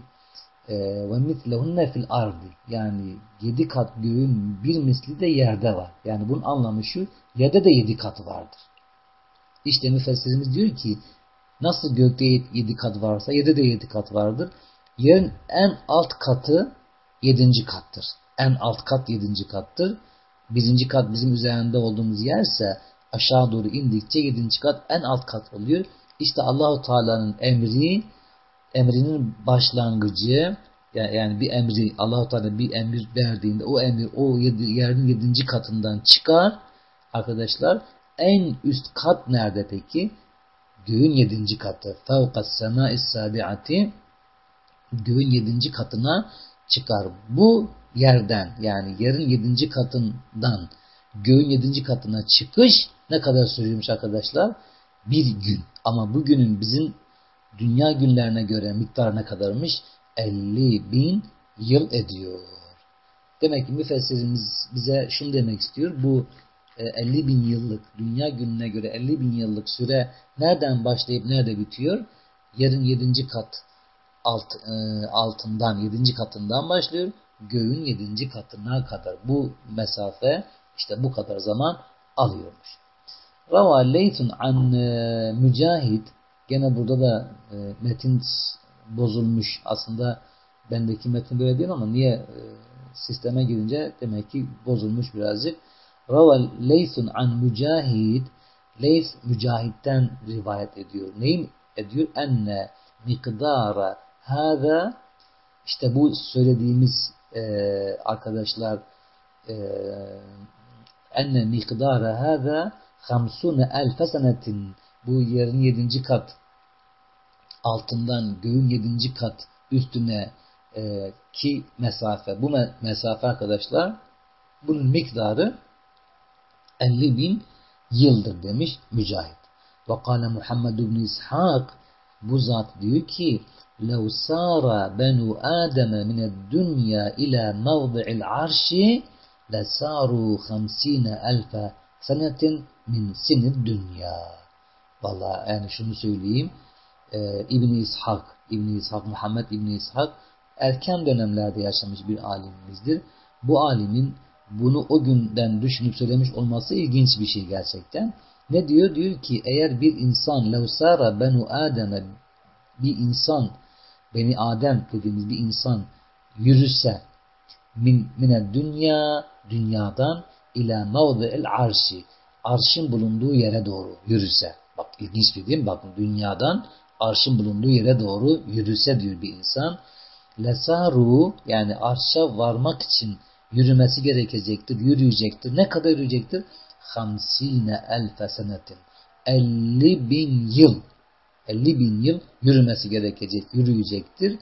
e, ve mislehunne fil ardi yani yedi kat göğün bir misli de yerde var. Yani bunun anlamı şu yerde de yedi katı vardır. İşte müfessirimiz diyor ki nasıl gökte yedi kat varsa yerde de yedi kat vardır. Yerin en alt katı yedinci kattır. En alt kat yedinci kattır. Birinci kat bizim üzerinde olduğumuz yerse aşağı doğru indikçe yedinci kat en alt kat oluyor. İşte Allahu Teala'nın emri emrinin başlangıcı yani bir emri Allahu Teala bir emir verdiğinde o emir o yedi, yerin yedinci katından çıkar arkadaşlar en üst kat nerede peki? Göğün yedinci katı. Fevkas semâis sabi'ati göğün yedinci katına çıkar. Bu yerden yani yerin yedinci katından göğün yedinci katına çıkış ne kadar sürüyormuş arkadaşlar? Bir gün. Ama bugünün bizim dünya günlerine göre miktar ne kadarmış? 50 bin yıl ediyor. Demek ki müfessirimiz bize şunu demek istiyor. Bu 50 e, bin yıllık dünya gününe göre 50 bin yıllık süre nereden başlayıp nerede bitiyor? Yerin 7. kat alt, e, altından 7. katından başlıyor. Göğün 7. katına kadar bu mesafe işte bu kadar zaman alıyormuş. Rava Leytun an e, Mücahit gene burada da metin bozulmuş. Aslında bendeki metin böyle değil ama niye sisteme girince demek ki bozulmuş birazcık. Ravel Leysun an Mücahid Leys Mücahid'den rivayet ediyor. Neyin ediyor? Enne mikdara hâzâ işte bu söylediğimiz e, arkadaşlar e, enne mikdara hâzâ hamsune elfe senetin bu yerin yedinci kat altından göğün yedinci kat üstüne e, ki mesafe bu mesafe arkadaşlar bunun miktarı 50 bin yıldır demiş Mücahit. Ve kâle Muhammed ibn İshak bu zat diyor ki لَوْ سَارَ بَنُوا آدَمَ مِنَ الدُّنْيَا إِلَى مَوْضِعِ الْعَرْشِ لَسَارُوا خَمْسِينَ أَلْفَ سَنَةٍ min sinir dünya. Valla yani şunu söyleyeyim. Ee, İbn İshak, İbn İshak, Muhammed İbn İshak erken dönemlerde yaşamış bir alimimizdir. Bu alimin bunu o günden düşünüp söylemiş olması ilginç bir şey gerçekten. Ne diyor? Diyor ki eğer bir insan levsara benu Adem'e bir insan beni Adem dediğimiz bir insan yürüse min, mine dünya dünyadan ila mevdi el arşi arşın bulunduğu yere doğru yürüse. Bak ilginç bir değil mi? Bakın dünyadan arşın bulunduğu yere doğru yürüse diyor bir insan. Lesaru yani arşa varmak için yürümesi gerekecektir, yürüyecektir. Ne kadar yürüyecektir? Hamsine elfe senetin. 50 bin yıl 50 bin yıl yürümesi gerekecek, yürüyecektir.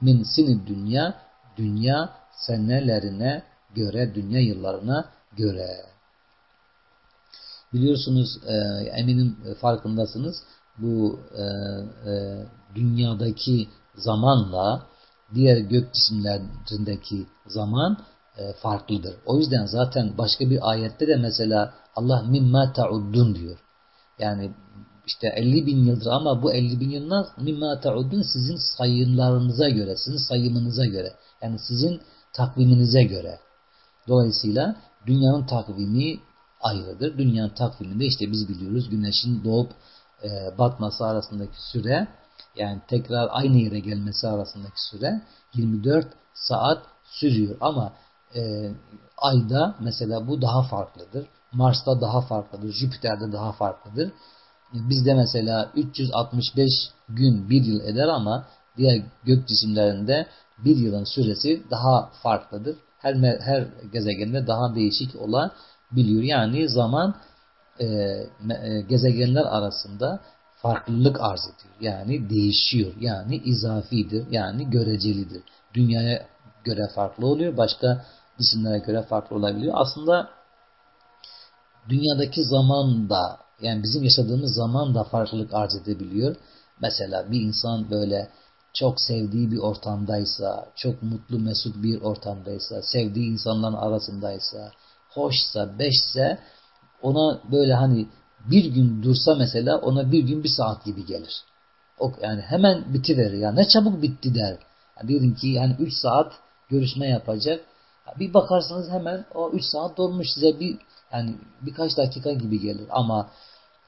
Min sini dünya, dünya senelerine göre, dünya yıllarına göre. Biliyorsunuz e, eminim farkındasınız bu e, e, dünyadaki zamanla diğer gök cisimlerindeki zaman e, farklıdır. O yüzden zaten başka bir ayette de mesela Allah mimma ta'uddun diyor. Yani işte 50 bin yıldır ama bu 50 bin yıllar mimma ta'uddun sizin sayımlarınıza göre, sizin sayımınıza göre. Yani sizin takviminize göre. Dolayısıyla dünyanın takvimi ayrıdır. Dünyanın takviminde işte biz biliyoruz güneşin doğup e, batması arasındaki süre yani tekrar aynı yere gelmesi arasındaki süre 24 saat sürüyor. Ama e, ayda mesela bu daha farklıdır. Mars'ta daha farklıdır. Jüpiter'de daha farklıdır. Bizde mesela 365 gün bir yıl eder ama diğer gök cisimlerinde bir yılın süresi daha farklıdır. Her, her gezegende daha değişik olabiliyor. Yani zaman e, e, gezegenler arasında farklılık arz ediyor. Yani değişiyor. Yani izafidir. Yani görecelidir. Dünyaya göre farklı oluyor. Başka cisimlere göre farklı olabiliyor. Aslında dünyadaki zaman da yani bizim yaşadığımız zaman da farklılık arz edebiliyor. Mesela bir insan böyle çok sevdiği bir ortamdaysa, çok mutlu mesut bir ortamdaysa, sevdiği insanların arasındaysa, hoşsa, beşse ona böyle hani bir gün dursa mesela ona bir gün bir saat gibi gelir. O, yani hemen bitiverir. Ya ne çabuk bitti der. Yani diyelim ki yani 3 saat görüşme yapacak. Bir bakarsanız hemen o 3 saat dolmuş size bir yani birkaç dakika gibi gelir. Ama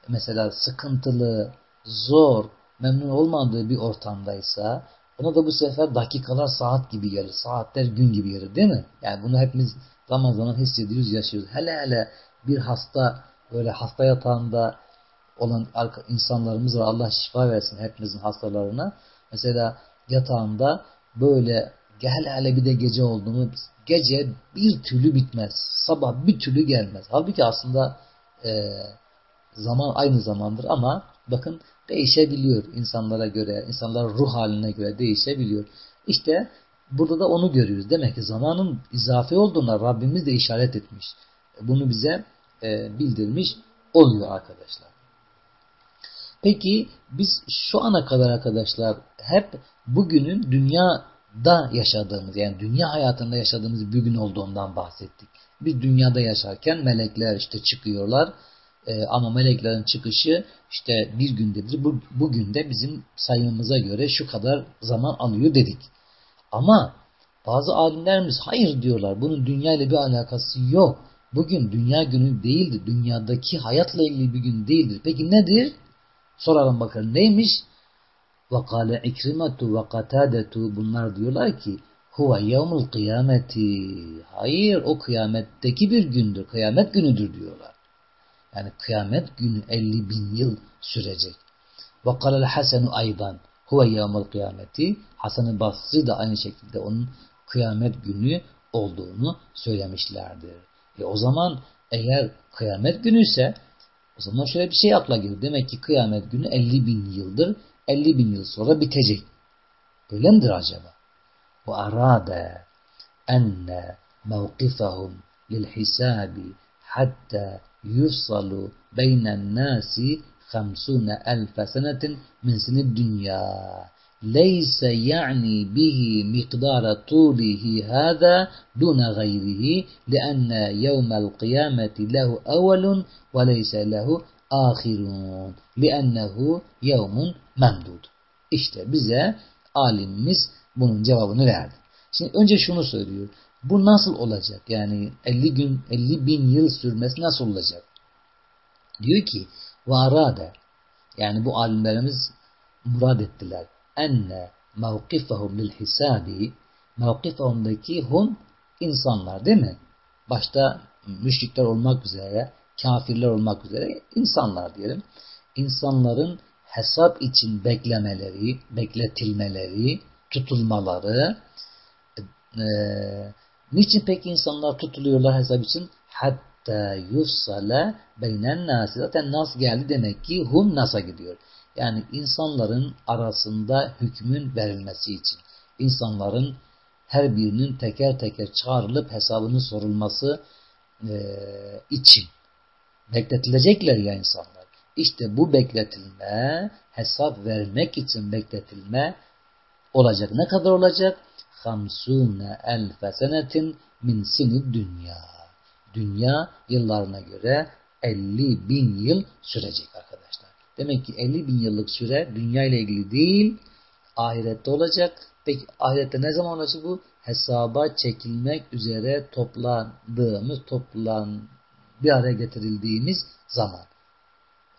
mesela sıkıntılı, zor, memnun olmadığı bir ortamdaysa ona da bu sefer dakikalar saat gibi gelir. Saatler gün gibi gelir değil mi? Yani bunu hepimiz zaman zaman hissediyoruz, yaşıyoruz. Hele hele bir hasta böyle hasta yatağında olan insanlarımız var. Allah şifa versin hepimizin hastalarına. Mesela yatağında böyle hele hele bir de gece olduğunu gece bir türlü bitmez. Sabah bir türlü gelmez. Halbuki aslında e, zaman aynı zamandır ama bakın değişebiliyor insanlara göre, insanların ruh haline göre değişebiliyor. İşte burada da onu görüyoruz. Demek ki zamanın izafe olduğuna Rabbimiz de işaret etmiş. Bunu bize e, bildirmiş oluyor arkadaşlar. Peki biz şu ana kadar arkadaşlar hep bugünün dünyada yaşadığımız yani dünya hayatında yaşadığımız bir gün olduğundan bahsettik. Biz dünyada yaşarken melekler işte çıkıyorlar e, ama meleklerin çıkışı işte bir gündedir. Bu, bugün de bizim sayımıza göre şu kadar zaman alıyor dedik. Ama bazı alimlerimiz hayır diyorlar. Bunun dünya ile bir alakası yok. Bugün dünya günü değildir. Dünyadaki hayatla ilgili bir gün değildir. Peki nedir? Soralım bakalım neymiş? Vakale ikrimetu ve katadetu bunlar diyorlar ki huve yevmul kıyameti. Hayır o kıyametteki bir gündür. Kıyamet günüdür diyorlar. Yani kıyamet günü 50 bin yıl sürecek. Ve kalel hasenu aydan huve yevmul kıyameti. Hasan-ı Basri da aynı şekilde onun kıyamet günü olduğunu söylemişlerdir. E o zaman eğer kıyamet günü ise o zaman şöyle bir şey akla gelir. Demek ki kıyamet günü 50 bin yıldır. 50 bin yıl sonra bitecek. Öyle midir acaba? Ve arade enne mevkifahum lil hisabi hatta yusalu beynen nasi 50 elfe senetin min leyse yani bihi miqdara tulihi hâzâ duna gayrihi lianna yevmel kıyameti lehu evvelun ve leyse lehu ahirun liannehu yevmun memdud. İşte bize alimimiz bunun cevabını verdi. Şimdi önce şunu söylüyor. Bu nasıl olacak? Yani 50 gün 50 bin yıl sürmesi nasıl olacak? Diyor ki varada yani bu alimlerimiz murad ettiler enne mevkifehum lil hisabi mevkifehumdaki hum insanlar değil mi? Başta müşrikler olmak üzere, kafirler olmak üzere insanlar diyelim. İnsanların hesap için beklemeleri, bekletilmeleri, tutulmaları e, niçin peki insanlar tutuluyorlar hesap için? Hatta yussala beynen nasi. Zaten nas geldi demek ki hum nasa gidiyor. Yani insanların arasında hükmün verilmesi için. İnsanların her birinin teker teker çağrılıp hesabının sorulması e, için. Bekletilecekler ya insanlar. İşte bu bekletilme, hesap vermek için bekletilme olacak. Ne kadar olacak? Hamsune elfe senetin min sini dünya. Dünya yıllarına göre 50 bin yıl sürecek arkadaşlar. Demek ki 50 bin yıllık süre dünya ile ilgili değil, ahirette olacak. Peki ahirette ne zaman olacak bu? Hesaba çekilmek üzere toplandığımız, toplan bir araya getirildiğimiz zaman.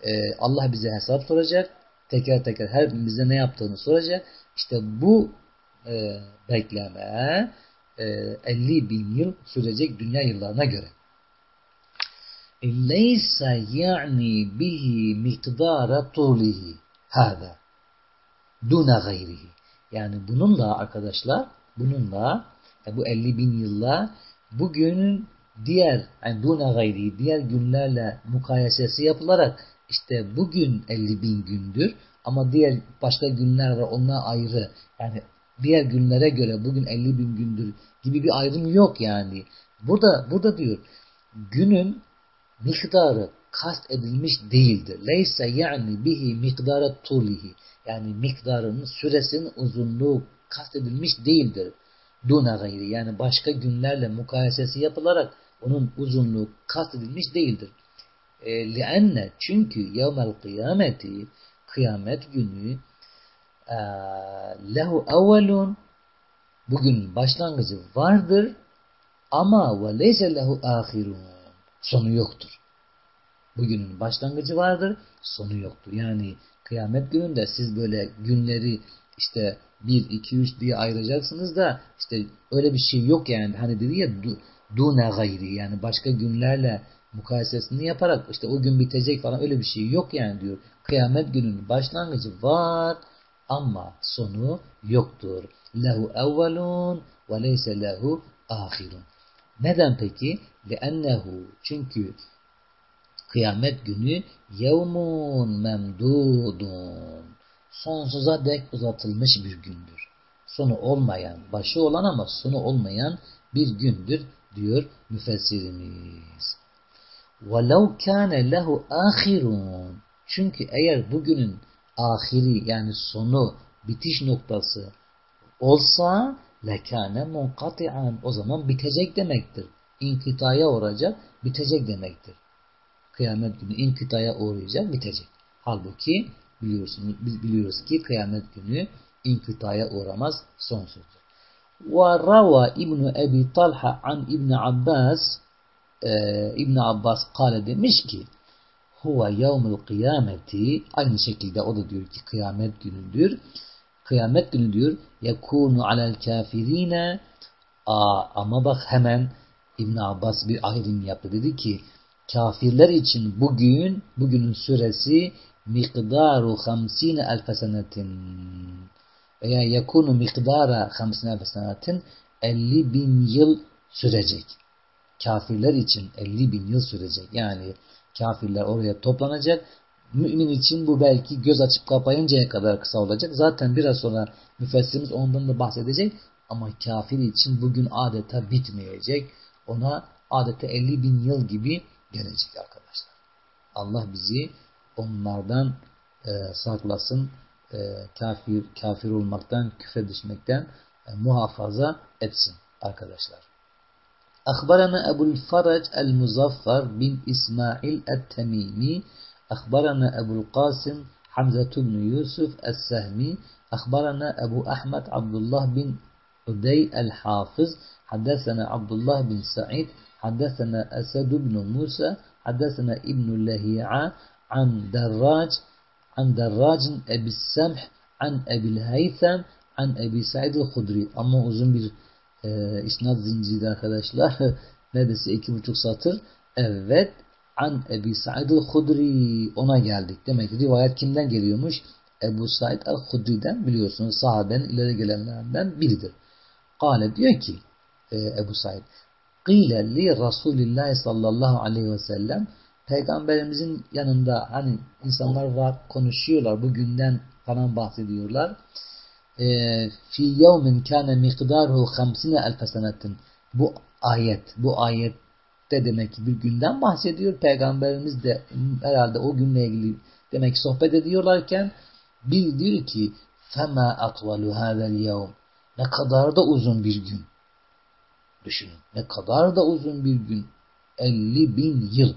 Ee, Allah bize hesap soracak. Teker teker her bize ne yaptığını soracak. İşte bu e, bekleme e, 50 bin yıl sürecek dünya yıllarına göre. Leysa yani bihi miktara tulihi hada duna gayrihi. Yani bununla arkadaşlar bununla yani bu 50 bin yılla bugünün diğer yani duna gayri diğer günlerle mukayesesi yapılarak işte bugün 50 bin gündür ama diğer başka günler var onlar ayrı. Yani diğer günlere göre bugün 50 bin gündür gibi bir ayrım yok yani. Burada, burada diyor günün miktarı kast edilmiş değildir. Leyse yani bihi miktara tulihi. Yani miktarının süresinin uzunluğu kast edilmiş değildir. Duna gayri yani başka günlerle mukayesesi yapılarak onun uzunluğu kast edilmiş değildir. E, lienne çünkü yevmel kıyameti kıyamet günü e, lehu evvelun bugün başlangıcı vardır ama ve leyse lehu ahirun sonu yoktur. Bugünün başlangıcı vardır, sonu yoktur. Yani kıyamet gününde siz böyle günleri işte 1, 2, 3 diye ayıracaksınız da işte öyle bir şey yok yani. Hani dedi ya dune gayri yani başka günlerle mukayesesini yaparak işte o gün bitecek falan öyle bir şey yok yani diyor. Kıyamet gününün başlangıcı var ama sonu yoktur. Lehu evvelun ve leyse lehu ahirun. Neden peki? لِأَنَّهُ Çünkü kıyamet günü yevmun memdudun sonsuza dek uzatılmış bir gündür. Sonu olmayan, başı olan ama sonu olmayan bir gündür diyor müfessirimiz. وَلَوْ كَانَ لَهُ آخِرٌ Çünkü eğer bugünün ahiri yani sonu, bitiş noktası olsa lekâne munkati'an o zaman bitecek demektir. İnkitaya uğrayacak, bitecek demektir. Kıyamet günü inkitaya uğrayacak, bitecek. Halbuki biliyorsunuz, biz biliyoruz ki kıyamet günü inkitaya uğramaz, sonsuzdur. وروى ابن Ebi Talha an İbn Abbas e, İbn Abbas kale demiş ki huve yevmül kıyameti aynı şekilde o da diyor ki kıyamet günüdür. Kıyamet günü diyor yekunu alel kafirine ama bak hemen İbn Abbas bir ayrım yaptı. Dedi ki kafirler için bugün bugünün süresi mikdaru 50 elfe senetin veya yakunu miktara 50 elfe senetin 50 bin yıl sürecek. Kafirler için 50 bin yıl sürecek. Yani kafirler oraya toplanacak. Mümin için bu belki göz açıp kapayıncaya kadar kısa olacak. Zaten biraz sonra müfessirimiz ondan da bahsedecek. Ama kafir için bugün adeta bitmeyecek Ona adeta 50 bin yıl gibi gelecek arkadaşlar. Allah bizi onlardan e, saklasın. E, kafir kafir olmaktan, küfre düşmekten e, muhafaza etsin arkadaşlar. أخبرنا أبو الفرج المظفر بن إسماعيل التميمي أخبرنا أبو القاسم حمزة بن يوسف السهمي أخبرنا أبو أحمد عبد الله بن عدي الحافظ Haddesena Abdullah bin Sa'id, Haddesena Esed ibn Musa, Haddesena İbn Lehi'a, An Derraj, An Derraj'ın Ebi Semh, An Ebil Haytham, An Ebi Sa'id el-Hudri. Ama uzun bir e, isnat zinciri arkadaşlar. Neredeyse iki buçuk satır. Evet. An Ebi Sa'id el-Hudri. Ona geldik. Demek ki rivayet kimden geliyormuş? Ebu Said el-Hudri'den biliyorsunuz sahabenin ileri gelenlerinden biridir. Kale diyor ki Ebu Said Kıyle li Resulillah sallallahu aleyhi ve sellem Peygamberimizin yanında hani insanlar var konuşuyorlar bugünden falan bahsediyorlar. Ee, fi yevmin kâne miqdaruhu hamsine elfe senetin. Bu ayet, bu ayette demek ki bir günden bahsediyor. Peygamberimiz de herhalde o günle ilgili demek ki sohbet ediyorlarken bir diyor ki فَمَا أَطْوَلُ هَذَا الْيَوْمِ Ne kadar da uzun bir gün. Düşünün. Ne kadar da uzun bir gün. 50 bin yıl.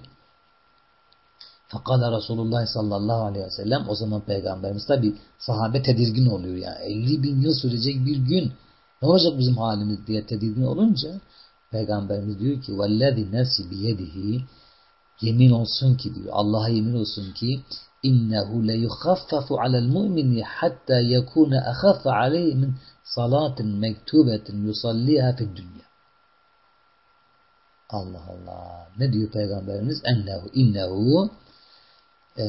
Fakala Resulullah sallallahu aleyhi ve sellem o zaman peygamberimiz tabi sahabe tedirgin oluyor yani 50 bin yıl sürecek bir gün ne olacak bizim halimiz diye tedirgin olunca peygamberimiz diyor ki vellezi nefsi biyedihi yemin olsun ki diyor Allah'a yemin olsun ki innehu le yukhaffafu alel mu'mini hatta yekune akhaffa aleyhi min salatin mektubetin yusalliha fid dünya Allah Allah ne diyor peygamberimiz ennehu innehu e,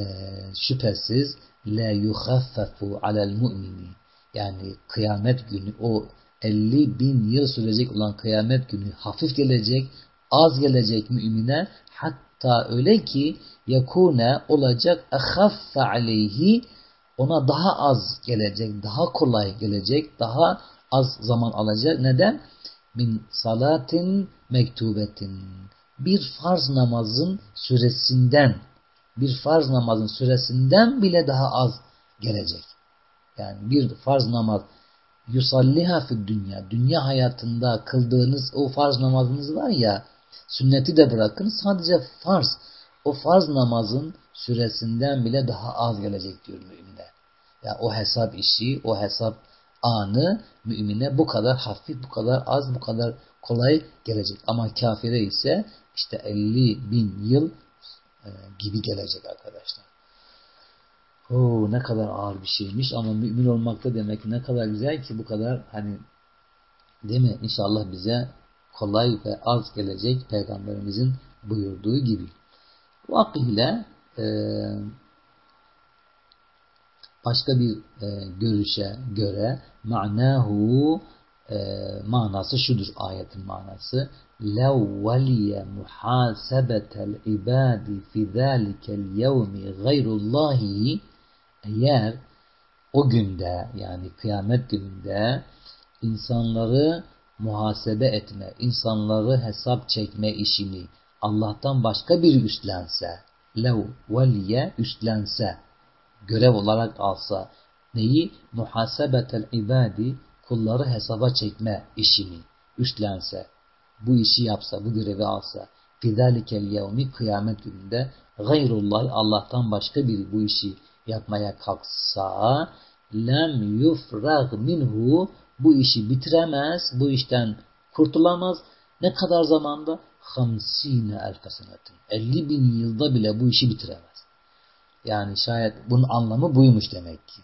şüphesiz la yukhaffafu alel mu'mini yani kıyamet günü o 50 bin yıl sürecek olan kıyamet günü hafif gelecek, az gelecek mümine hatta öyle ki yakune olacak ahaffe aleyhi ona daha az gelecek, daha kolay gelecek, daha az zaman alacak. Neden? Min salatin mektubetin. Bir farz namazın süresinden bir farz namazın süresinden bile daha az gelecek. Yani bir farz namaz yusalliha fi dünya. Dünya hayatında kıldığınız o farz namazınız var ya sünneti de bırakın sadece farz. O farz namazın süresinden bile daha az gelecek diyor mümine. Ya o hesap işi, o hesap anı mümine bu kadar hafif, bu kadar az, bu kadar kolay gelecek. Ama kafire ise işte 50 bin yıl e, gibi gelecek arkadaşlar. Oo, ne kadar ağır bir şeymiş ama mümin olmak da demek ne kadar güzel ki bu kadar hani değil mi? İnşallah bize kolay ve az gelecek peygamberimizin buyurduğu gibi. Vakile e, başka bir e, görüşe göre ma'nahu e, manası şudur ayetin manası لَوْ وَلِيَ مُحَاسَبَةَ الْعِبَادِ فِي ذَٰلِكَ الْيَوْمِ غَيْرُ اللّٰهِ Eğer o günde yani kıyamet gününde insanları muhasebe etme, insanları hesap çekme işini Allah'tan başka biri üstlense, lev veliye üstlense, görev olarak alsa, neyi? Muhasebetel ibadi, kulları hesaba çekme işini üstlense, bu işi yapsa, bu görevi alsa, fidalikel yevmi kıyamet gününde gayrullah Allah'tan başka biri bu işi yapmaya kalksa lem yufrag minhu bu işi bitiremez, bu işten kurtulamaz. Ne kadar zamanda? Hamsine elfe senetin. 50 bin yılda bile bu işi bitiremez. Yani şayet bunun anlamı buymuş demek ki.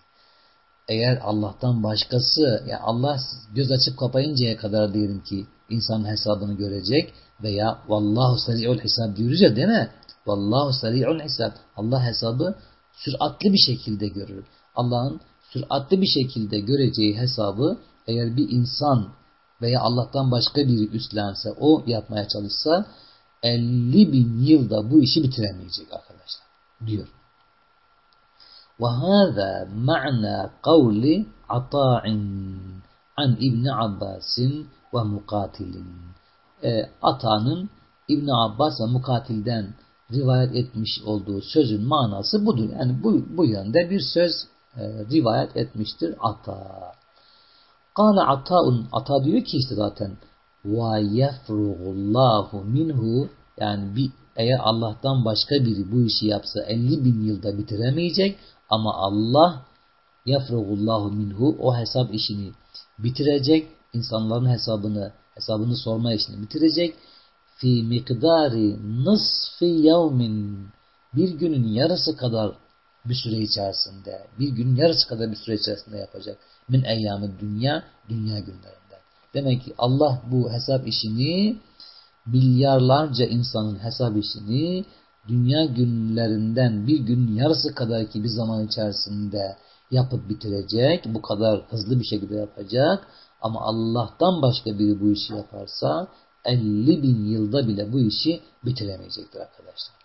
Eğer Allah'tan başkası, yani Allah göz açıp kapayıncaya kadar diyelim ki insanın hesabını görecek veya vallahu sari'ul hesab diyoruz ya değil mi? Vallahu sari'ul hesab. Allah hesabı süratli bir şekilde görür. Allah'ın süratli bir şekilde göreceği hesabı eğer bir insan veya Allah'tan başka biri üstlense, o yapmaya çalışsa 50 bin yılda bu işi bitiremeyecek arkadaşlar. Diyor. وهذا معنى قول عطاء عن ابن عباس ve mukatilin. E, Ata'nın İbn Abbas ve Mukatil'den rivayet etmiş olduğu sözün manası budur. Yani bu, bu yönde bir söz e, rivayet etmiştir Ata. Kale Ata'un Ata diyor ki işte zaten ve yefruğullahu minhu yani bir eğer Allah'tan başka biri bu işi yapsa 50 bin yılda bitiremeyecek ama Allah yefruğullahu minhu o hesap işini bitirecek insanların hesabını hesabını sorma işini bitirecek. Fi mikdari nısfi yevmin bir günün yarısı kadar bir süre içerisinde, bir günün yarısı kadar bir süre içerisinde yapacak. Min eyyamı dünya, dünya günlerinden. Demek ki Allah bu hesap işini, milyarlarca insanın hesap işini dünya günlerinden bir günün yarısı kadar ki bir zaman içerisinde yapıp bitirecek. Bu kadar hızlı bir şekilde yapacak. Ama Allah'tan başka biri bu işi yaparsa 50 bin yılda bile bu işi bitiremeyecektir arkadaşlar.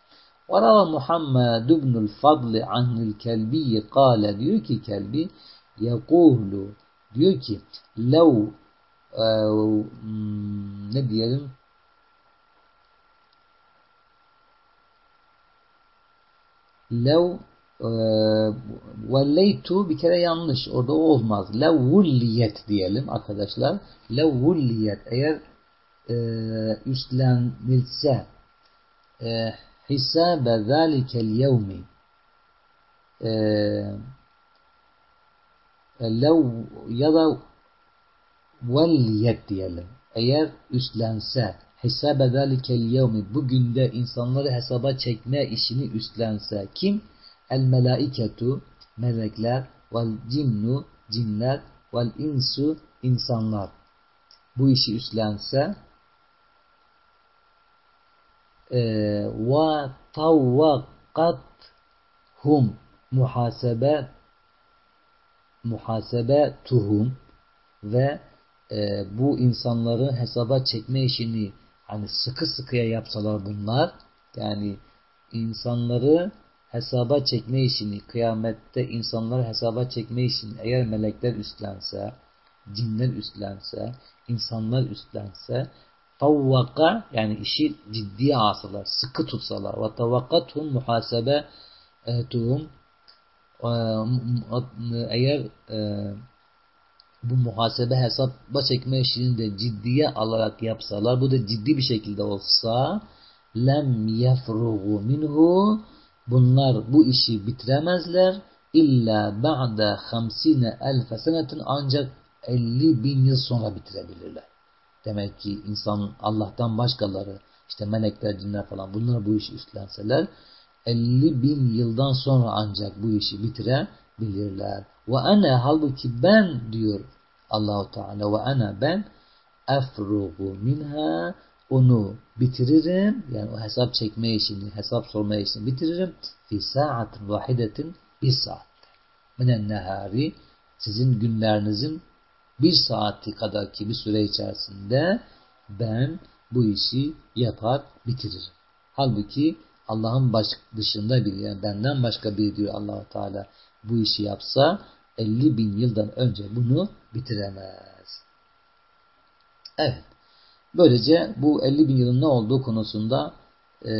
وَرَوَى مُحَمَّدُ بْنُ الْفَضْلِ عَنْ الْكَلْبِيِّ قَالَ diyor ki Kelbi يَقُولُ diyor ki لَوْ e, ne diyelim lev velleytu bir kere yanlış. Orada o olmaz. Lev vulliyet diyelim arkadaşlar. Lev vulliyet eğer e, üstlenilse e, hisabe zalikel yevmi e, lev ya da velliyet diyelim. Eğer üstlense hesabe zalikel yevmi bugün de insanları hesaba çekme işini üstlense kim? El melaiketu melekler vel cinnu cinler vel insu insanlar bu işi üstlense e, ve tavvakat hum muhasebe muhasebe tuhum ve e, bu insanları hesaba çekme işini hani sıkı sıkıya yapsalar bunlar yani insanları hesaba çekme işini kıyamette insanları hesaba çekme işini eğer melekler üstlense cinler üstlense insanlar üstlense tavvaka yani işi ciddiye alsalar sıkı tutsalar ve tavvakathum muhasebe tuhum eğer e, bu muhasebe hesaba çekme işini de ciddiye alarak yapsalar, bu da ciddi bir şekilde olsa lem yefrugu minhu bunlar bu işi bitiremezler illa ba'da hamsine elfe senetin ancak 50 bin yıl sonra bitirebilirler. Demek ki insan Allah'tan başkaları işte melekler, cinler falan bunlar bu işi üstlenseler 50 bin yıldan sonra ancak bu işi bitirebilirler. Ve ana halbuki ben diyor Allahu Teala ve ana ben efrugu minha onu bitiririm. Yani o hesap çekme işini, hesap sorma işini bitiririm. Fi saatin vahidetin bir saat. Minen nehari sizin günlerinizin bir saati kadar ki bir süre içerisinde ben bu işi yapar bitiririm. Halbuki Allah'ın baş, dışında biri yani benden başka biri diyor allah Teala bu işi yapsa 50 bin yıldan önce bunu bitiremez. Evet. Böylece bu 50 bin yılın ne olduğu konusunda e,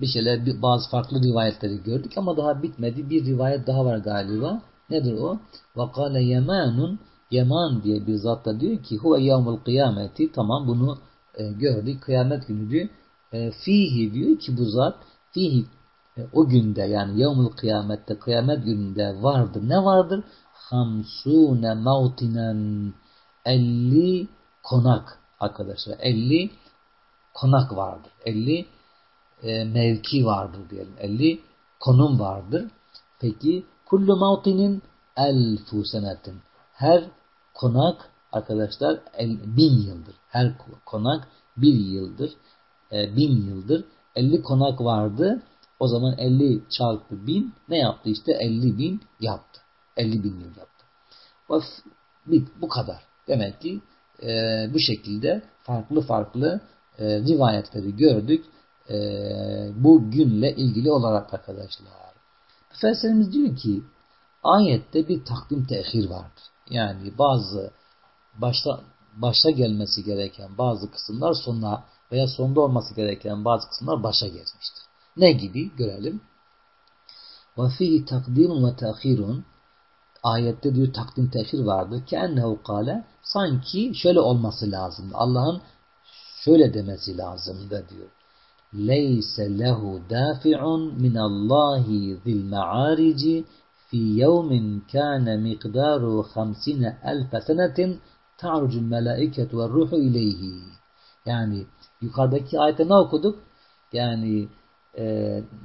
bir şeyler, bir, bazı farklı rivayetleri gördük ama daha bitmedi. Bir rivayet daha var galiba. Nedir o? وَقَالَ يَمَانٌ Yaman diye bir zat da diyor ki huve yevmul kıyameti tamam bunu e, gördük kıyamet günü diyor e, fihi diyor ki bu zat fihi e, o günde yani yevmul kıyamette kıyamet gününde vardır ne vardır hamsune mautinen 50 konak arkadaşlar 50 konak vardır 50 e, mevki vardır diyelim 50 konum vardır peki kullu mautinin elfu senetin her konak arkadaşlar el, bin yıldır. Her konak bir yıldır. E, bin yıldır. 50 konak vardı. O zaman 50 çarpı bin ne yaptı işte 50 bin yaptı. 50 bin yıl yaptı. Bu kadar. Demek ki e, bu şekilde farklı farklı e, rivayetleri gördük. E, bu günle ilgili olarak arkadaşlar. Efendimiz diyor ki ayette bir takdim tehir vardır. Yani bazı başta başa gelmesi gereken bazı kısımlar sonuna veya sonda olması gereken bazı kısımlar başa gelmiştir. Ne gibi görelim. Ve fihi takdimun ve tehirun ayette diyor takdim tehir vardı. Ki ennehu kale sanki şöyle olması lazım. Allah'ın şöyle demesi lazımdı diyor. Leyse lehu dafi'un minallahi zil ma'arici fi yevmin kâne mikdaru hamsine elfe senetin ta'rucu melâiket ve ruhu ileyhi. Yani yukarıdaki ayette ne okuduk? Yani e,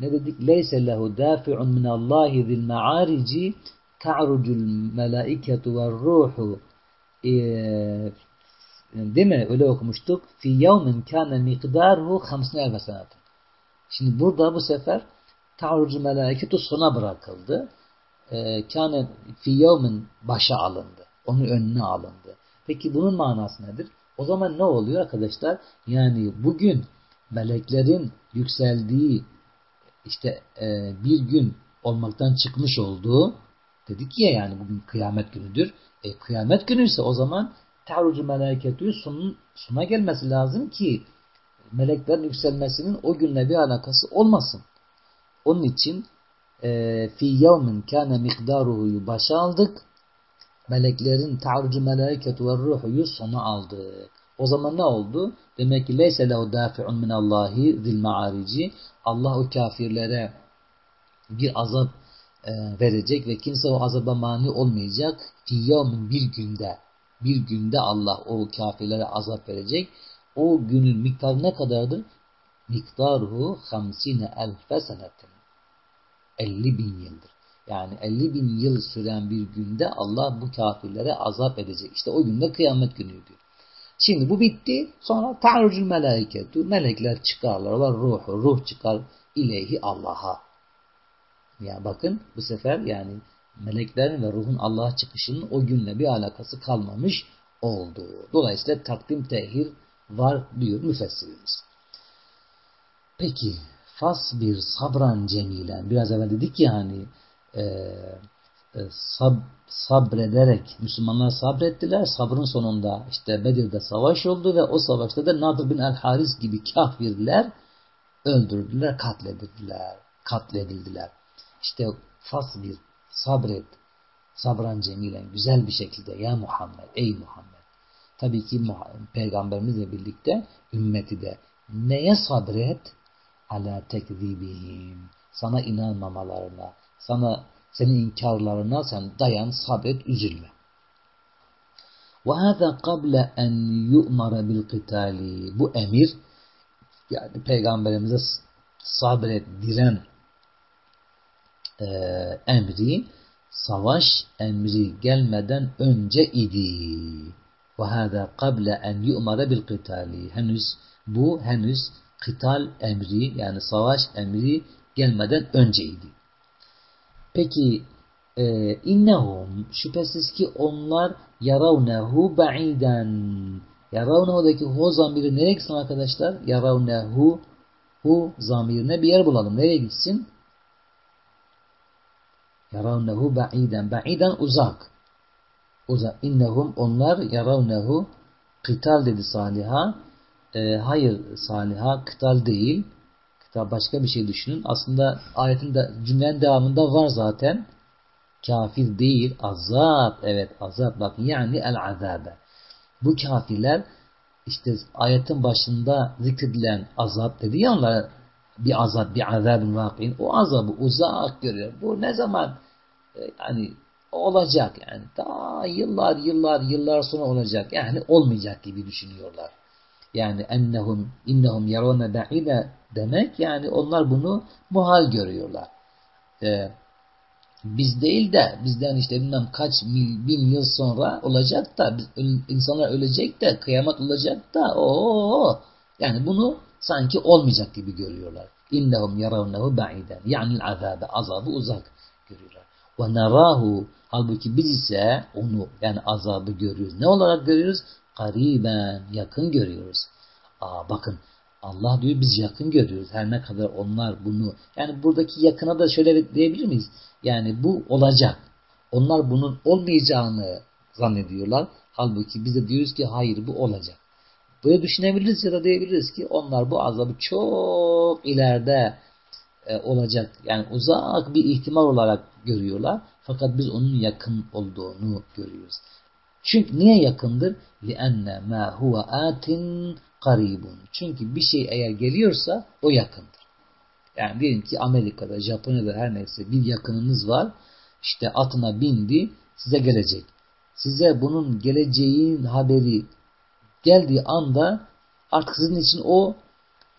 ne dedik? Leyse lehu dafi'un min Allahi zil ma'arici ta'rucul melâiketu ve ruhu e, değil mi? Öyle okumuştuk. Fi yevmin kâne miqdaruhu hamsine senetin. Şimdi burada bu sefer ta'rucul melâiketu sona bırakıldı e, kâne fi yevmin başa alındı. Onun önüne alındı. Peki bunun manası nedir? O zaman ne oluyor arkadaşlar? Yani bugün meleklerin yükseldiği işte e, bir gün olmaktan çıkmış olduğu dedik ya yani bugün kıyamet günüdür. E, kıyamet günü ise o zaman te'rucu meleketü suna gelmesi lazım ki meleklerin yükselmesinin o günle bir alakası olmasın. Onun için e, fi yevmin kâne mikdaruhu'yu başa aldık. Meleklerin ta'rucu meleketü ve ruhu'yu sona aldık. O zaman ne oldu? Demek ki leyse lehu dafi'un min Allahi zil ma'arici. Allah o kafirlere bir azap e, verecek ve kimse o azaba mani olmayacak. Fi yevmin bir günde. Bir günde Allah o kafirlere azap verecek. O günün miktarı ne kadardır? Miktaruhu hamsine elfe senetin. 50 bin yıldır. Yani 50 bin yıl süren bir günde Allah bu kafirlere azap edecek. İşte o günde kıyamet günüydü. Şimdi bu bitti. Sonra ta'rucul melaiketu. Melekler çıkarlar. Ruhu. Ruh çıkar ileyhi Allah'a. Ya bakın bu sefer yani meleklerin ve ruhun Allah'a çıkışının o günle bir alakası kalmamış oldu. Dolayısıyla takdim tehir var diyor müfessirimiz. Peki fas bir sabran cemilen biraz evvel dedik ya hani e, e, sab, sabrederek Müslümanlar sabrettiler. Sabrın sonunda işte Bedir'de savaş oldu ve o savaşta da Nadir bin el-Haris gibi kafirler öldürdüler, katledildiler. Katledildiler. İşte fas bir sabret, sabran cemilen güzel bir şekilde ya Muhammed, ey Muhammed. Tabii ki peygamberimizle birlikte ümmeti de neye sabret? Ala tekzibihim. Sana inanmamalarına, sana senin inkarlarına sen dayan, sabret, üzülme. وَهَذَا قَبْلَ اَنْ يُؤْمَرَ بِالْقِتَالِ Bu emir, yani Peygamberimize sabret, diren e, emri, savaş emri gelmeden önce idi. وَهَذَا قَبْلَ اَنْ يُؤْمَرَ بِالْقِتَالِ Henüz bu henüz kıtal emri yani savaş emri gelmeden önceydi. Peki e, innehum şüphesiz ki onlar yaravnehu ba'iden yaravnehu'daki hu zamiri nereye gitsin arkadaşlar? Yaravnehu hu zamirine bir yer bulalım. Nereye gitsin? Yaravnehu ba'iden. Ba'iden uzak. Uzak. İnnehum onlar yaravnehu kıtal dedi Saliha. E, hayır Saliha kıtal değil. Kıtal başka bir şey düşünün. Aslında ayetin de, cümlenin devamında var zaten. Kafir değil azap. Evet azap. Bak yani el azabe. Bu kafirler işte ayetin başında zikredilen azap dedi ya onlara bir azap, bir azabın vakin. O azabı uzak görüyor. Bu ne zaman e, yani olacak yani. Daha yıllar yıllar yıllar sonra olacak. Yani olmayacak gibi düşünüyorlar. Yani ennehum innehum yarone ba'ide demek yani onlar bunu muhal görüyorlar. Ee, biz değil de bizden işte bilmem kaç mil, bin yıl sonra olacak da insanlar ölecek de kıyamet olacak da o yani bunu sanki olmayacak gibi görüyorlar. İnnehum yaravnehu ba'iden yani azabe azabı uzak görüyorlar. Ve narahu halbuki biz ise onu yani azabı görüyoruz. Ne olarak görüyoruz? Kariben yakın görüyoruz. Aa bakın Allah diyor biz yakın görüyoruz. Her ne kadar onlar bunu yani buradaki yakına da şöyle diyebilir miyiz? Yani bu olacak. Onlar bunun olmayacağını zannediyorlar. Halbuki biz de diyoruz ki hayır bu olacak. Böyle düşünebiliriz ya da diyebiliriz ki onlar bu azabı çok ileride e, olacak. Yani uzak bir ihtimal olarak görüyorlar. Fakat biz onun yakın olduğunu görüyoruz. Çünkü niye yakındır? لِأَنَّ مَا هُوَ آتٍ karibun. Çünkü bir şey eğer geliyorsa o yakındır. Yani diyelim ki Amerika'da, Japonya'da her neyse bir yakınınız var. İşte atına bindi, size gelecek. Size bunun geleceğin haberi geldiği anda artık sizin için o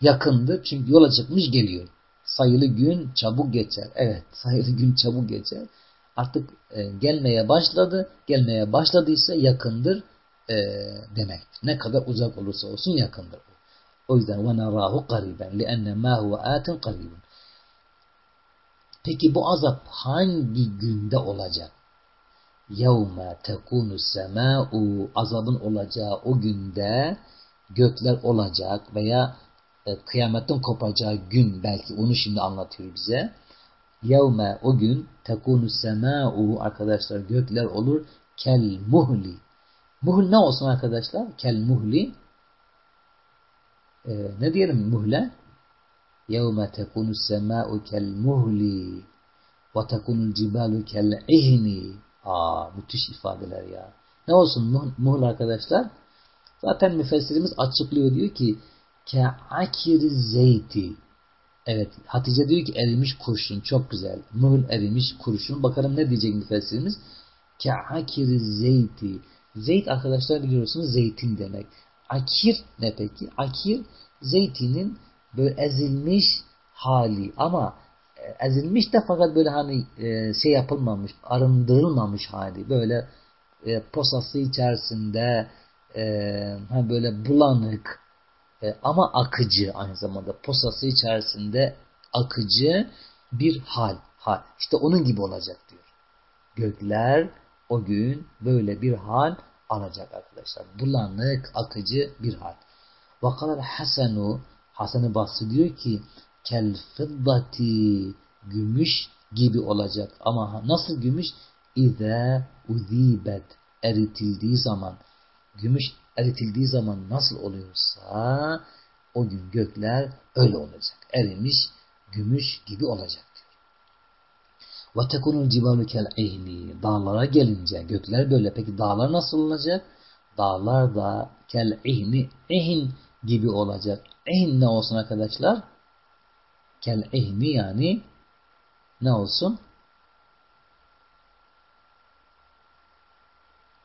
yakındır. Çünkü yola çıkmış geliyor. Sayılı gün çabuk geçer. Evet sayılı gün çabuk geçer. Artık e, gelmeye başladı. Gelmeye başladıysa yakındır e, demek. Ne kadar uzak olursa olsun yakındır. O yüzden وَنَرَاهُ قَرِيبًا لِأَنَّ مَا هُوَ آتٍ قَرِيبٌ Peki bu azap hangi günde olacak? yevme tekunu sema'u azabın olacağı o günde gökler olacak veya e, kıyametin kopacağı gün belki onu şimdi anlatıyor bize. Yevme o gün tekunu sema'u arkadaşlar gökler olur kel muhli. Muhl ne olsun arkadaşlar? Kel muhli. Ee, ne diyelim muhle? Kel muhli ve tekunul cibalu kel ihni. Aa müthiş ifadeler ya. Ne olsun muhl arkadaşlar? Zaten müfessirimiz açıklıyor diyor ki akir zeyti. Evet Hatice diyor ki erimiş kurşun çok güzel. Muhl erimiş kurşun. Bakalım ne diyecek müfessirimiz? Akir zeyti. Zeyt arkadaşlar biliyorsunuz zeytin demek. Akir ne peki? Akir zeytinin böyle ezilmiş hali ama e, ezilmiş de fakat böyle hani e, şey yapılmamış, arındırılmamış hali. Böyle e, posası içerisinde hani böyle bulanık ama akıcı aynı zamanda posası içerisinde akıcı bir hal. hal. İşte onun gibi olacak diyor. Gökler o gün böyle bir hal alacak arkadaşlar. Bulanık, akıcı bir hal. Vakal Hasanu Hasan-ı Basri diyor ki kel fiddati gümüş gibi olacak. Ama nasıl gümüş? İze uzibet eritildiği zaman gümüş eritildiği zaman nasıl oluyorsa o gün gökler öyle olacak. Erimiş gümüş gibi olacak cibalu kel ehni. Dağlara gelince gökler böyle. Peki dağlar nasıl olacak? Dağlar da kel ehni ehin gibi olacak. Ehin ne olsun arkadaşlar? Kel ehni yani ne olsun?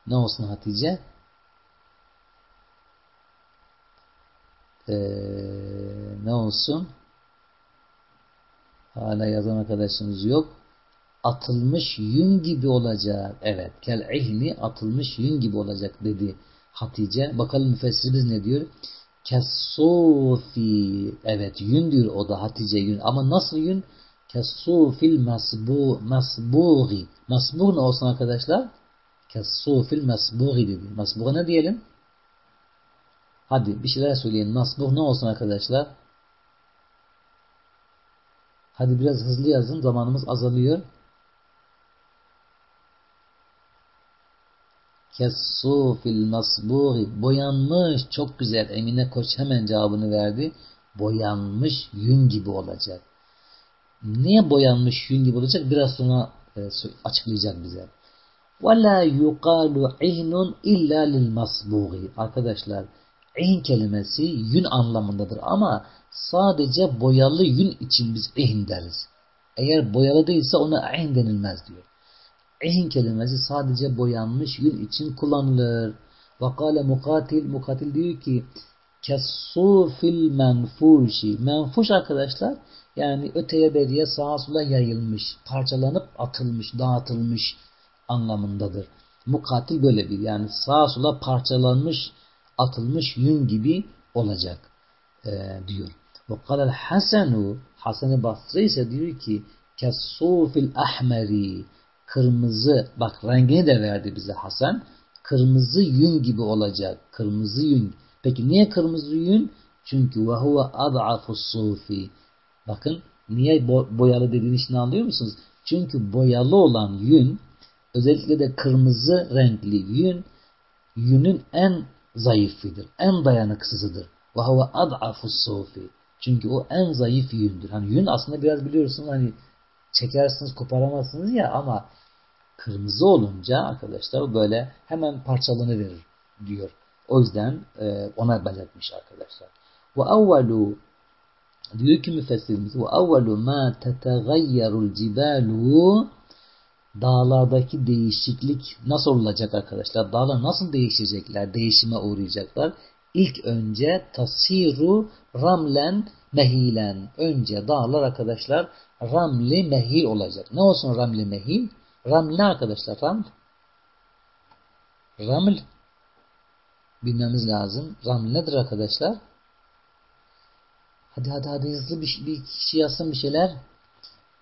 Ne olsun Hatice? Ee, ne olsun? Hala yazan arkadaşımız yok. Atılmış yün gibi olacak. Evet. Kel ihni atılmış yün gibi olacak dedi Hatice. Bakalım müfessirimiz ne diyor? Kessufi. Evet yün diyor o da Hatice yün. Ama nasıl yün? Kessufil masbu, masbuği. Masbuğ ne olsun arkadaşlar? Kessufil masbuği dedi. Masbuğa ne diyelim? Hadi bir şeyler söyleyin. Masbuh ne olsun arkadaşlar? Hadi biraz hızlı yazın. Zamanımız azalıyor. Kessufil masbuhi. Boyanmış çok güzel. Emine Koç hemen cevabını verdi. Boyanmış yün gibi olacak. Niye boyanmış yün gibi olacak? Biraz sonra e, açıklayacak bize. Yuqalu ihnun illa lil masbuhi. Arkadaşlar İn kelimesi yün anlamındadır ama sadece boyalı yün için biz ehin deriz. Eğer boyalı değilse ona ehin denilmez diyor. Ehin kelimesi sadece boyanmış yün için kullanılır. Vakale mukatil, mukatil diyor ki kessufil menfuşi. Menfuş arkadaşlar yani öteye beriye sağa sola yayılmış, parçalanıp atılmış, dağıtılmış anlamındadır. Mukatil böyle bir yani sağa sola parçalanmış atılmış yün gibi olacak e, diyor. Kalel Hasenu Hasan-ı Basri ise diyor ki kessufil ahmeri kırmızı bak rengini de verdi bize Hasan kırmızı yün gibi olacak kırmızı yün peki niye kırmızı yün çünkü ve huve ad'afu sufi bakın niye boyalı dediğini şimdi anlıyor musunuz çünkü boyalı olan yün özellikle de kırmızı renkli yün yünün en zayıfıdır. En dayanıksızıdır. Ve huve ad'afu sufi. Çünkü o en zayıf yündür. Hani yün aslında biraz biliyorsunuz hani çekersiniz koparamazsınız ya ama kırmızı olunca arkadaşlar böyle hemen parçalanıverir diyor. O yüzden e, ona belirtmiş arkadaşlar. Ve evvelu diyor ki müfessirimiz ve evvelu ma tetegayyerul cibalu dağlardaki değişiklik nasıl olacak arkadaşlar? Dağlar nasıl değişecekler? Değişime uğrayacaklar. İlk önce tasiru ramlen mehilen. Önce dağlar arkadaşlar ramli mehil olacak. Ne olsun ramli mehil? Raml ne arkadaşlar? Raml. Raml bilmemiz lazım. Raml nedir arkadaşlar? Hadi hadi hadi hızlı bir, bir kişi yazsın bir şeyler.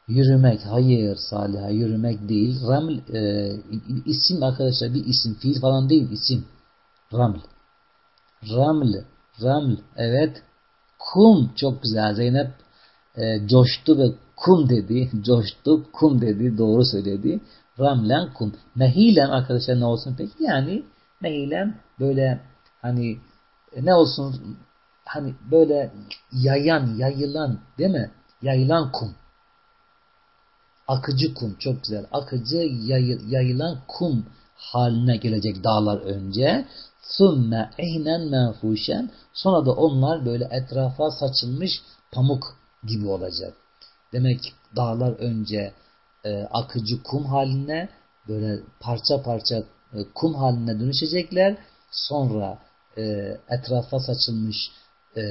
Yürümek. Hayır Salih'a yürümek değil. Raml e, isim arkadaşlar bir isim. Fiil falan değil isim. Raml. Raml. Raml. Evet. Kum. Çok güzel. Zeynep e, coştu ve kum dedi. Coştu, kum dedi. Doğru söyledi. Ramlen kum. Mehilen arkadaşlar ne olsun peki? Yani mehilen böyle hani ne olsun hani böyle yayan, yayılan değil mi? Yayılan kum. Akıcı kum çok güzel. Akıcı yayı, yayılan kum haline gelecek dağlar önce. Sümme ehnen menfuşen. Sonra da onlar böyle etrafa saçılmış pamuk gibi olacak. Demek ki dağlar önce e, akıcı kum haline böyle parça parça e, kum haline dönüşecekler. Sonra e, etrafa saçılmış e,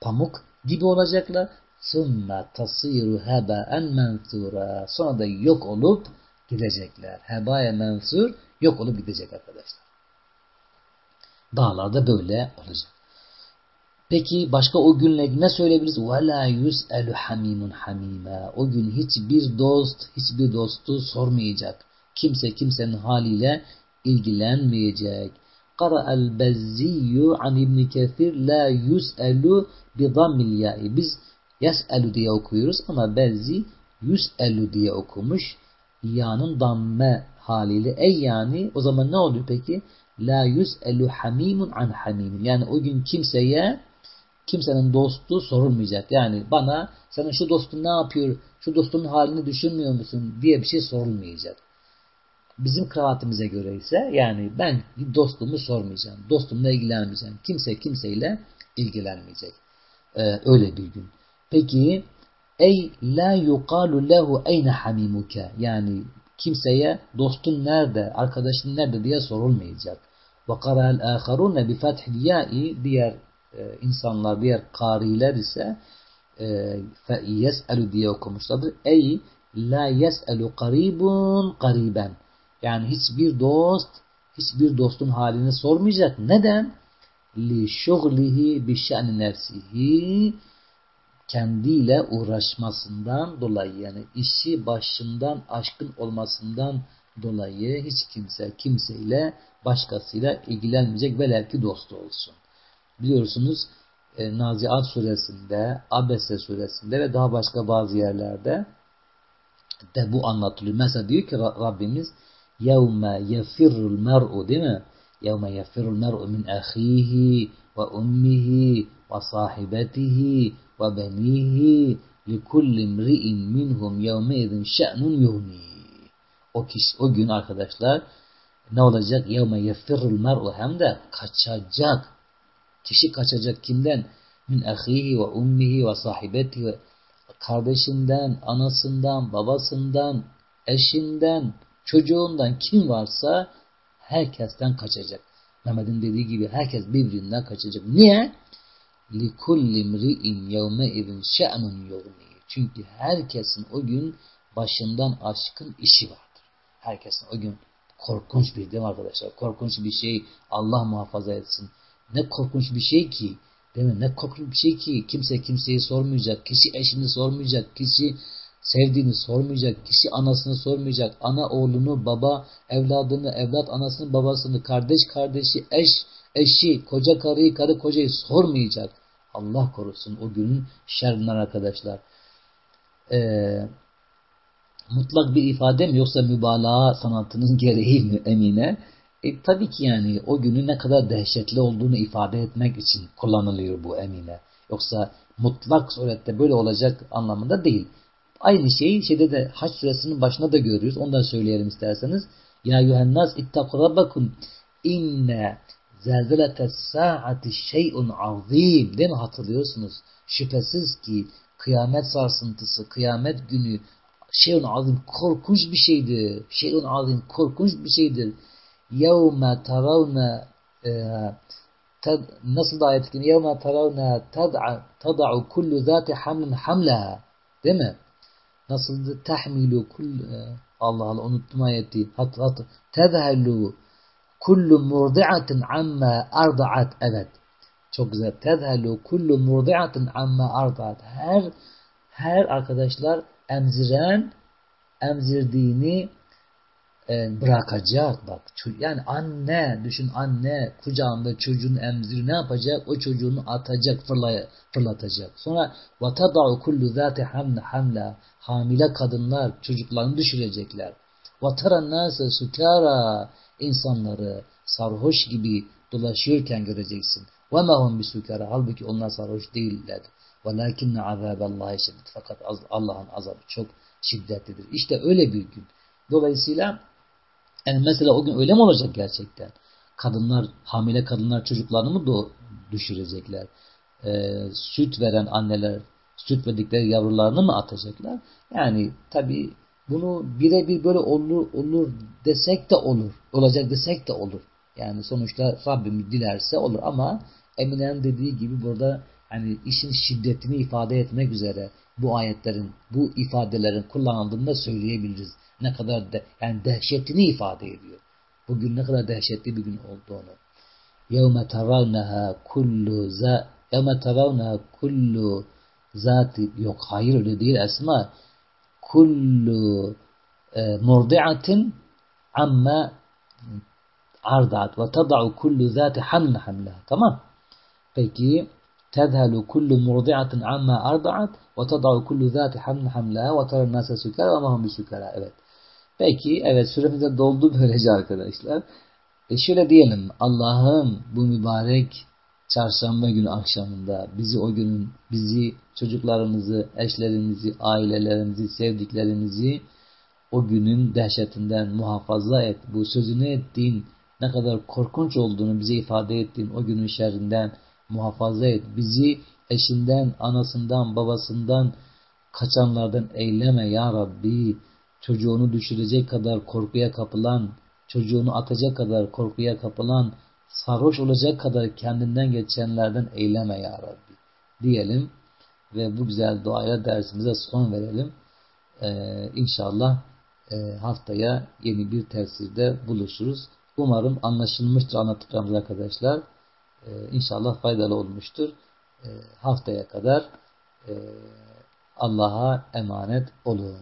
pamuk gibi olacaklar. Summa tasiru heba'en mensura. Sonra da yok olup gidecekler. Heba'ye mensur yok olup gidecek arkadaşlar. Dağlarda böyle olacak. Peki başka o günle ne söyleyebiliriz? وَلَا يُسْأَلُ حَمِيمٌ حَمِيمًا O gün hiçbir dost, hiçbir dostu sormayacak. Kimse kimsenin haliyle ilgilenmeyecek. قَرَأَ الْبَزِّيُّ عَنْ İbni Kethir لَا يُسْأَلُ بِضَمِّ الْيَاءِ Biz yes'elu diye okuyoruz ama Bezzi yüs'elu diye okumuş. Ya'nın damme haliyle. Ey yani o zaman ne oluyor peki? La yüs'elu hamimun an hamimin. Yani o gün kimseye kimsenin dostu sorulmayacak. Yani bana senin şu dostun ne yapıyor, şu dostunun halini düşünmüyor musun diye bir şey sorulmayacak. Bizim kıraatimize göre ise yani ben dostumu sormayacağım. Dostumla ilgilenmeyeceğim. Kimse kimseyle ilgilenmeyecek. Ee, öyle bir gün. Peki ey la yuqalu lehu eyne hamimuke yani kimseye dostun nerede, arkadaşın nerede diye sorulmayacak. Ve qara'el âkharûne bi fethil ya'i diğer e, insanlar, diğer kariler ise e, yes'elu diye okumuşlardır. Ey la yes'elu qaribun qariben. Yani hiçbir dost hiçbir dostun halini sormayacak. Neden? Li şuglihi bi şe'ni nefsihi kendiyle uğraşmasından dolayı yani işi başından aşkın olmasından dolayı hiç kimse kimseyle başkasıyla ilgilenmeyecek velev ki dostu olsun. Biliyorsunuz e, Naziat suresinde, Abese suresinde ve daha başka bazı yerlerde de bu anlatılıyor. Mesela diyor ki Rabbimiz يَوْمَ يَفِرُّ الْمَرْءُ değil mi? يَوْمَ يَفِرُّ الْمَرْءُ مِنْ أَخِيهِ وَأُمِّهِ وَصَاحِبَتِهِ وَبَنِيهِ لِكُلِّ مْرِئٍ مِنْهُمْ يَوْمَيْذٍ شَأْنٌ يُغْنِي O, kişi, o gün arkadaşlar ne olacak? يَوْمَ يَفِرُّ الْمَرْءُ Hem de kaçacak. Kişi kaçacak kimden? Min ahihi ve ummihi ve sahibeti ve kardeşinden, anasından, babasından, eşinden, çocuğundan kim varsa herkesten kaçacak. Mehmet'in dediği gibi herkes birbirinden kaçacak. Niye? لِكُلِّ مْرِئٍ يَوْمَئِذٍ شَأْنٌ يُغْنِي Çünkü herkesin o gün başından aşkın işi vardır. Herkesin o gün korkunç bir değil mi arkadaşlar? Korkunç bir şey Allah muhafaza etsin. Ne korkunç bir şey ki değil mi? Ne korkunç bir şey ki kimse kimseyi sormayacak. Kişi eşini sormayacak. Kişi sevdiğini sormayacak. Kişi anasını sormayacak. Ana oğlunu, baba evladını, evlat anasını, babasını, kardeş kardeşi, eş eşi, koca karıyı, karı kocayı sormayacak. Allah korusun o günün şerrinden arkadaşlar. Ee, mutlak bir ifade mi yoksa mübalağa sanatının gereği mi emine? E, tabii ki yani o günün ne kadar dehşetli olduğunu ifade etmek için kullanılıyor bu emine. Yoksa mutlak surette böyle olacak anlamında değil. Aynı şeyi şeyde de Haç suresinin başında da görüyoruz. Onu da söyleyelim isterseniz. Ya yuhennas ittaku rabbakum inne zelzelete saati şeyun azim değil mi hatırlıyorsunuz? Şüphesiz ki kıyamet sarsıntısı, kıyamet günü şeyun azim korkunç bir şeydir. Şeyun azim korkunç bir şeydir. Yevme taravne nasıl da ayet ki yevme taravne tada'u kullu zati hamlin hamleha değil mi? Nasıldı? Tahmilu kull Allah Allah unuttum ayeti. Hat hat tezhelu kullu murdi'atin amma arda'at evet. Çok güzel. Tezhelu kullu murdi'atin amma arda'at. Her her arkadaşlar emziren emzirdiğini bırakacak bak. Yani anne düşün anne kucağında çocuğunu emzir ne yapacak? O çocuğunu atacak fırlay fırlatacak. Sonra وَتَضَعُ kullu zati hamle hamla hamile kadınlar çocuklarını düşürecekler. وَتَرَ النَّاسَ sukara insanları sarhoş gibi dolaşıyorken göreceksin. وَمَا هُمْ بِسُكَرَ Halbuki onlar sarhoş değiller. وَلَكِنَّ عَذَابَ اللّٰهِ شَدِدٍ Fakat Allah'ın azabı çok şiddetlidir. İşte öyle bir gün. Dolayısıyla yani mesela o gün öyle mi olacak gerçekten? Kadınlar, hamile kadınlar çocuklarını mı düşürecekler? Ee, süt veren anneler süt verdikleri yavrularını mı atacaklar? Yani tabi bunu birebir böyle olur, olur desek de olur. Olacak desek de olur. Yani sonuçta Rabbim dilerse olur ama Emine'nin dediği gibi burada hani işin şiddetini ifade etmek üzere bu ayetlerin, bu ifadelerin kullanıldığını da söyleyebiliriz. Ne kadar de, yani dehşetini ifade ediyor. Bugün ne kadar dehşetli bir gün olduğunu. يَوْمَ تَرَوْنَهَا kullu za يَوْمَ تَرَوْنَهَا kullu zati yok hayır öyle değil esma kullu e, murdi'atin amma ardat ve tada'u kullu zati hamle hamleha tamam peki tezhelu kullu murdi'atin amma ardat ve tada'u kullu zati hamle hamleha ve tara nase sükara ve mahum bisükara evet Peki evet süremize doldu böylece arkadaşlar. E şöyle diyelim Allah'ın bu mübarek çarşamba günü akşamında bizi o günün bizi çocuklarımızı, eşlerimizi, ailelerimizi, sevdiklerimizi o günün dehşetinden muhafaza et. Bu sözünü ettiğin ne kadar korkunç olduğunu bize ifade ettiğin o günün şerrinden muhafaza et. Bizi eşinden, anasından, babasından kaçanlardan eyleme ya Rabbi çocuğunu düşürecek kadar korkuya kapılan, çocuğunu atacak kadar korkuya kapılan, sarhoş olacak kadar kendinden geçenlerden eyleme ya Rabbi diyelim ve bu güzel duaya dersimize son verelim. Ee, inşallah e, haftaya yeni bir tefsirde buluşuruz. Umarım anlaşılmıştır anlattıklarımız arkadaşlar. Ee, inşallah faydalı olmuştur. Ee, haftaya kadar e, Allah'a emanet olun.